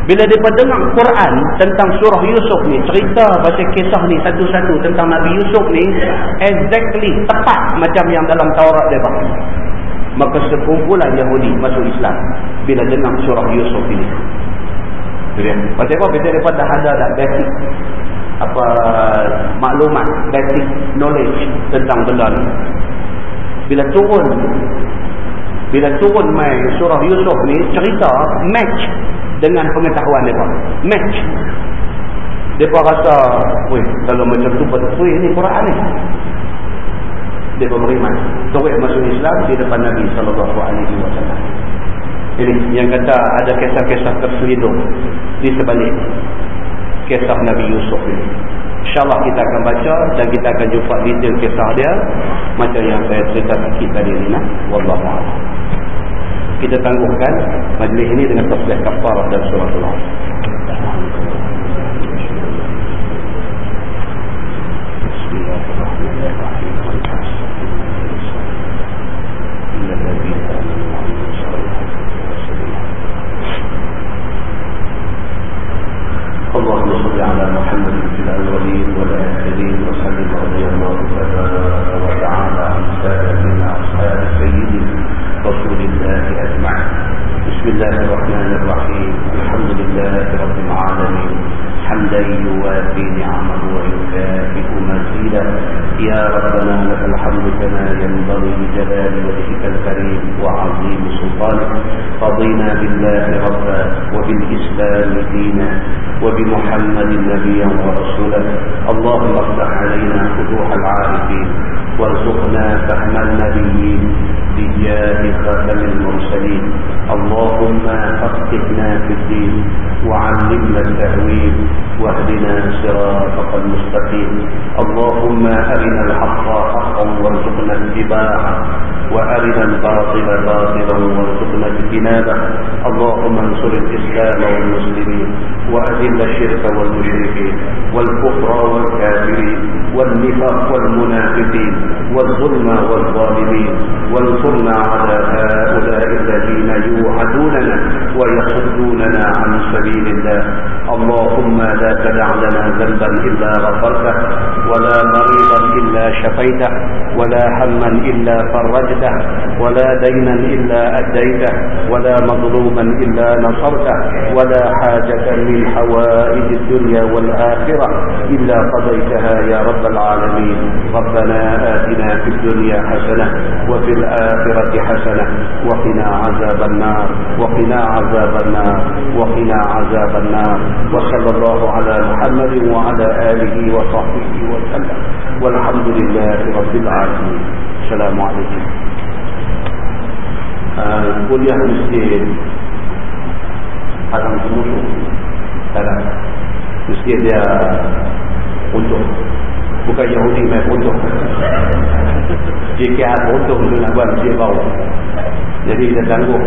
Bila mereka dengar Quran tentang surah Yusuf ni, cerita pasal kisah ni satu-satu tentang Nabi Yusuf ni, exactly, tepat macam yang dalam Taurat mereka. Maka sekumpulan Yahudi masuk Islam bila dengar surah Yusuf ini. Pasal apa? Pasal mereka dah ada dah basic apa maklumat, basic knowledge tentang benda ni. Bila turun bila turun mai surah Yusuf ni cerita match dengan pengetahuan mereka. Match. Mereka rasa, weh, kalau macam tu betul, ini Quran ni. Dia beriman. Turut masuk Islam di depan Nabi SAW. Ini yang kata ada kisah-kisah terseliduk di sebalik kisah Nabi Yusuf ini. InsyaAllah kita akan baca dan kita akan jumpa detail kisah dia macam yang saya cerita sikit tadi ini. Nah. Wallahu'ala. Kita tangguhkan majlis ini dengan tasbih kafarah dan surah Allah. بسم الله الرحمن الرحيم. الحمد لله رب العالمين. حمدا يوافي نعمه ويكافئ مزيده. يا ربنا لك الحمد كما ينبغي لجلال وجهك الكريم وعظيم سلطانك. رضينا بالله ربا وبالإسلام دينا وبمحمد نبيا ورسولا. اللهم افتح علينا فتوح العارفين. وارزقنا فهم النبيين بجاه خاتم المرسلين. اللهم فقهنا في الدين وعلمنا التأويل واهدنا صراطك المستقيم. اللهم أرنا الحق حقا وارزقنا اتباعه وأرنا الباطل باطلا وارزقنا اجتنابه. اللهم انصر الإسلام والمسلمين وأذل الشرك والمشركين والكفر والكافرين والنفاق والمنافقين والظلم والظالمين. وانصرنا على هؤلاء الذين يوعدوننا ويصدوننا عن سبيل الله. اللهم لا تدع لنا ذنبا إلا غفرته ولا مريضا إلا شفيته ولا هما إلا فرجته ولا دينا إلا أديته ولا مظلوما إلا نصرته ولا حاجة من حوائج الدنيا والآخرة إلا قضيتها يا رب العالمين. ربنا آتنا في الدنيا حسنة وفي الآخرة حسنة وقنا عذاب النار وقنا عذاب النار وقنا عذاب النار. وصلى الله على محمد وعلى آله وصحبه وسلم. والحمد لله رب العالمين. السلام عليكم. kuliah masjid Padang Semusuh dalam masjid dia untuk bukan Yahudi main potong JKR potong tu nak buat masjid baru jadi kita tangguh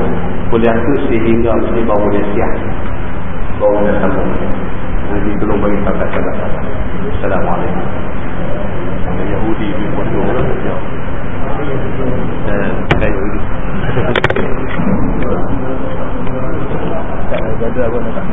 kuliah tu sehingga masjid baru dia siap. Baru dia sambung. Jadi tolong bagi takat sahabat Assalamualaikum.
Yahudi main potong dan kayak Yahudi. Tak ada apa nak tak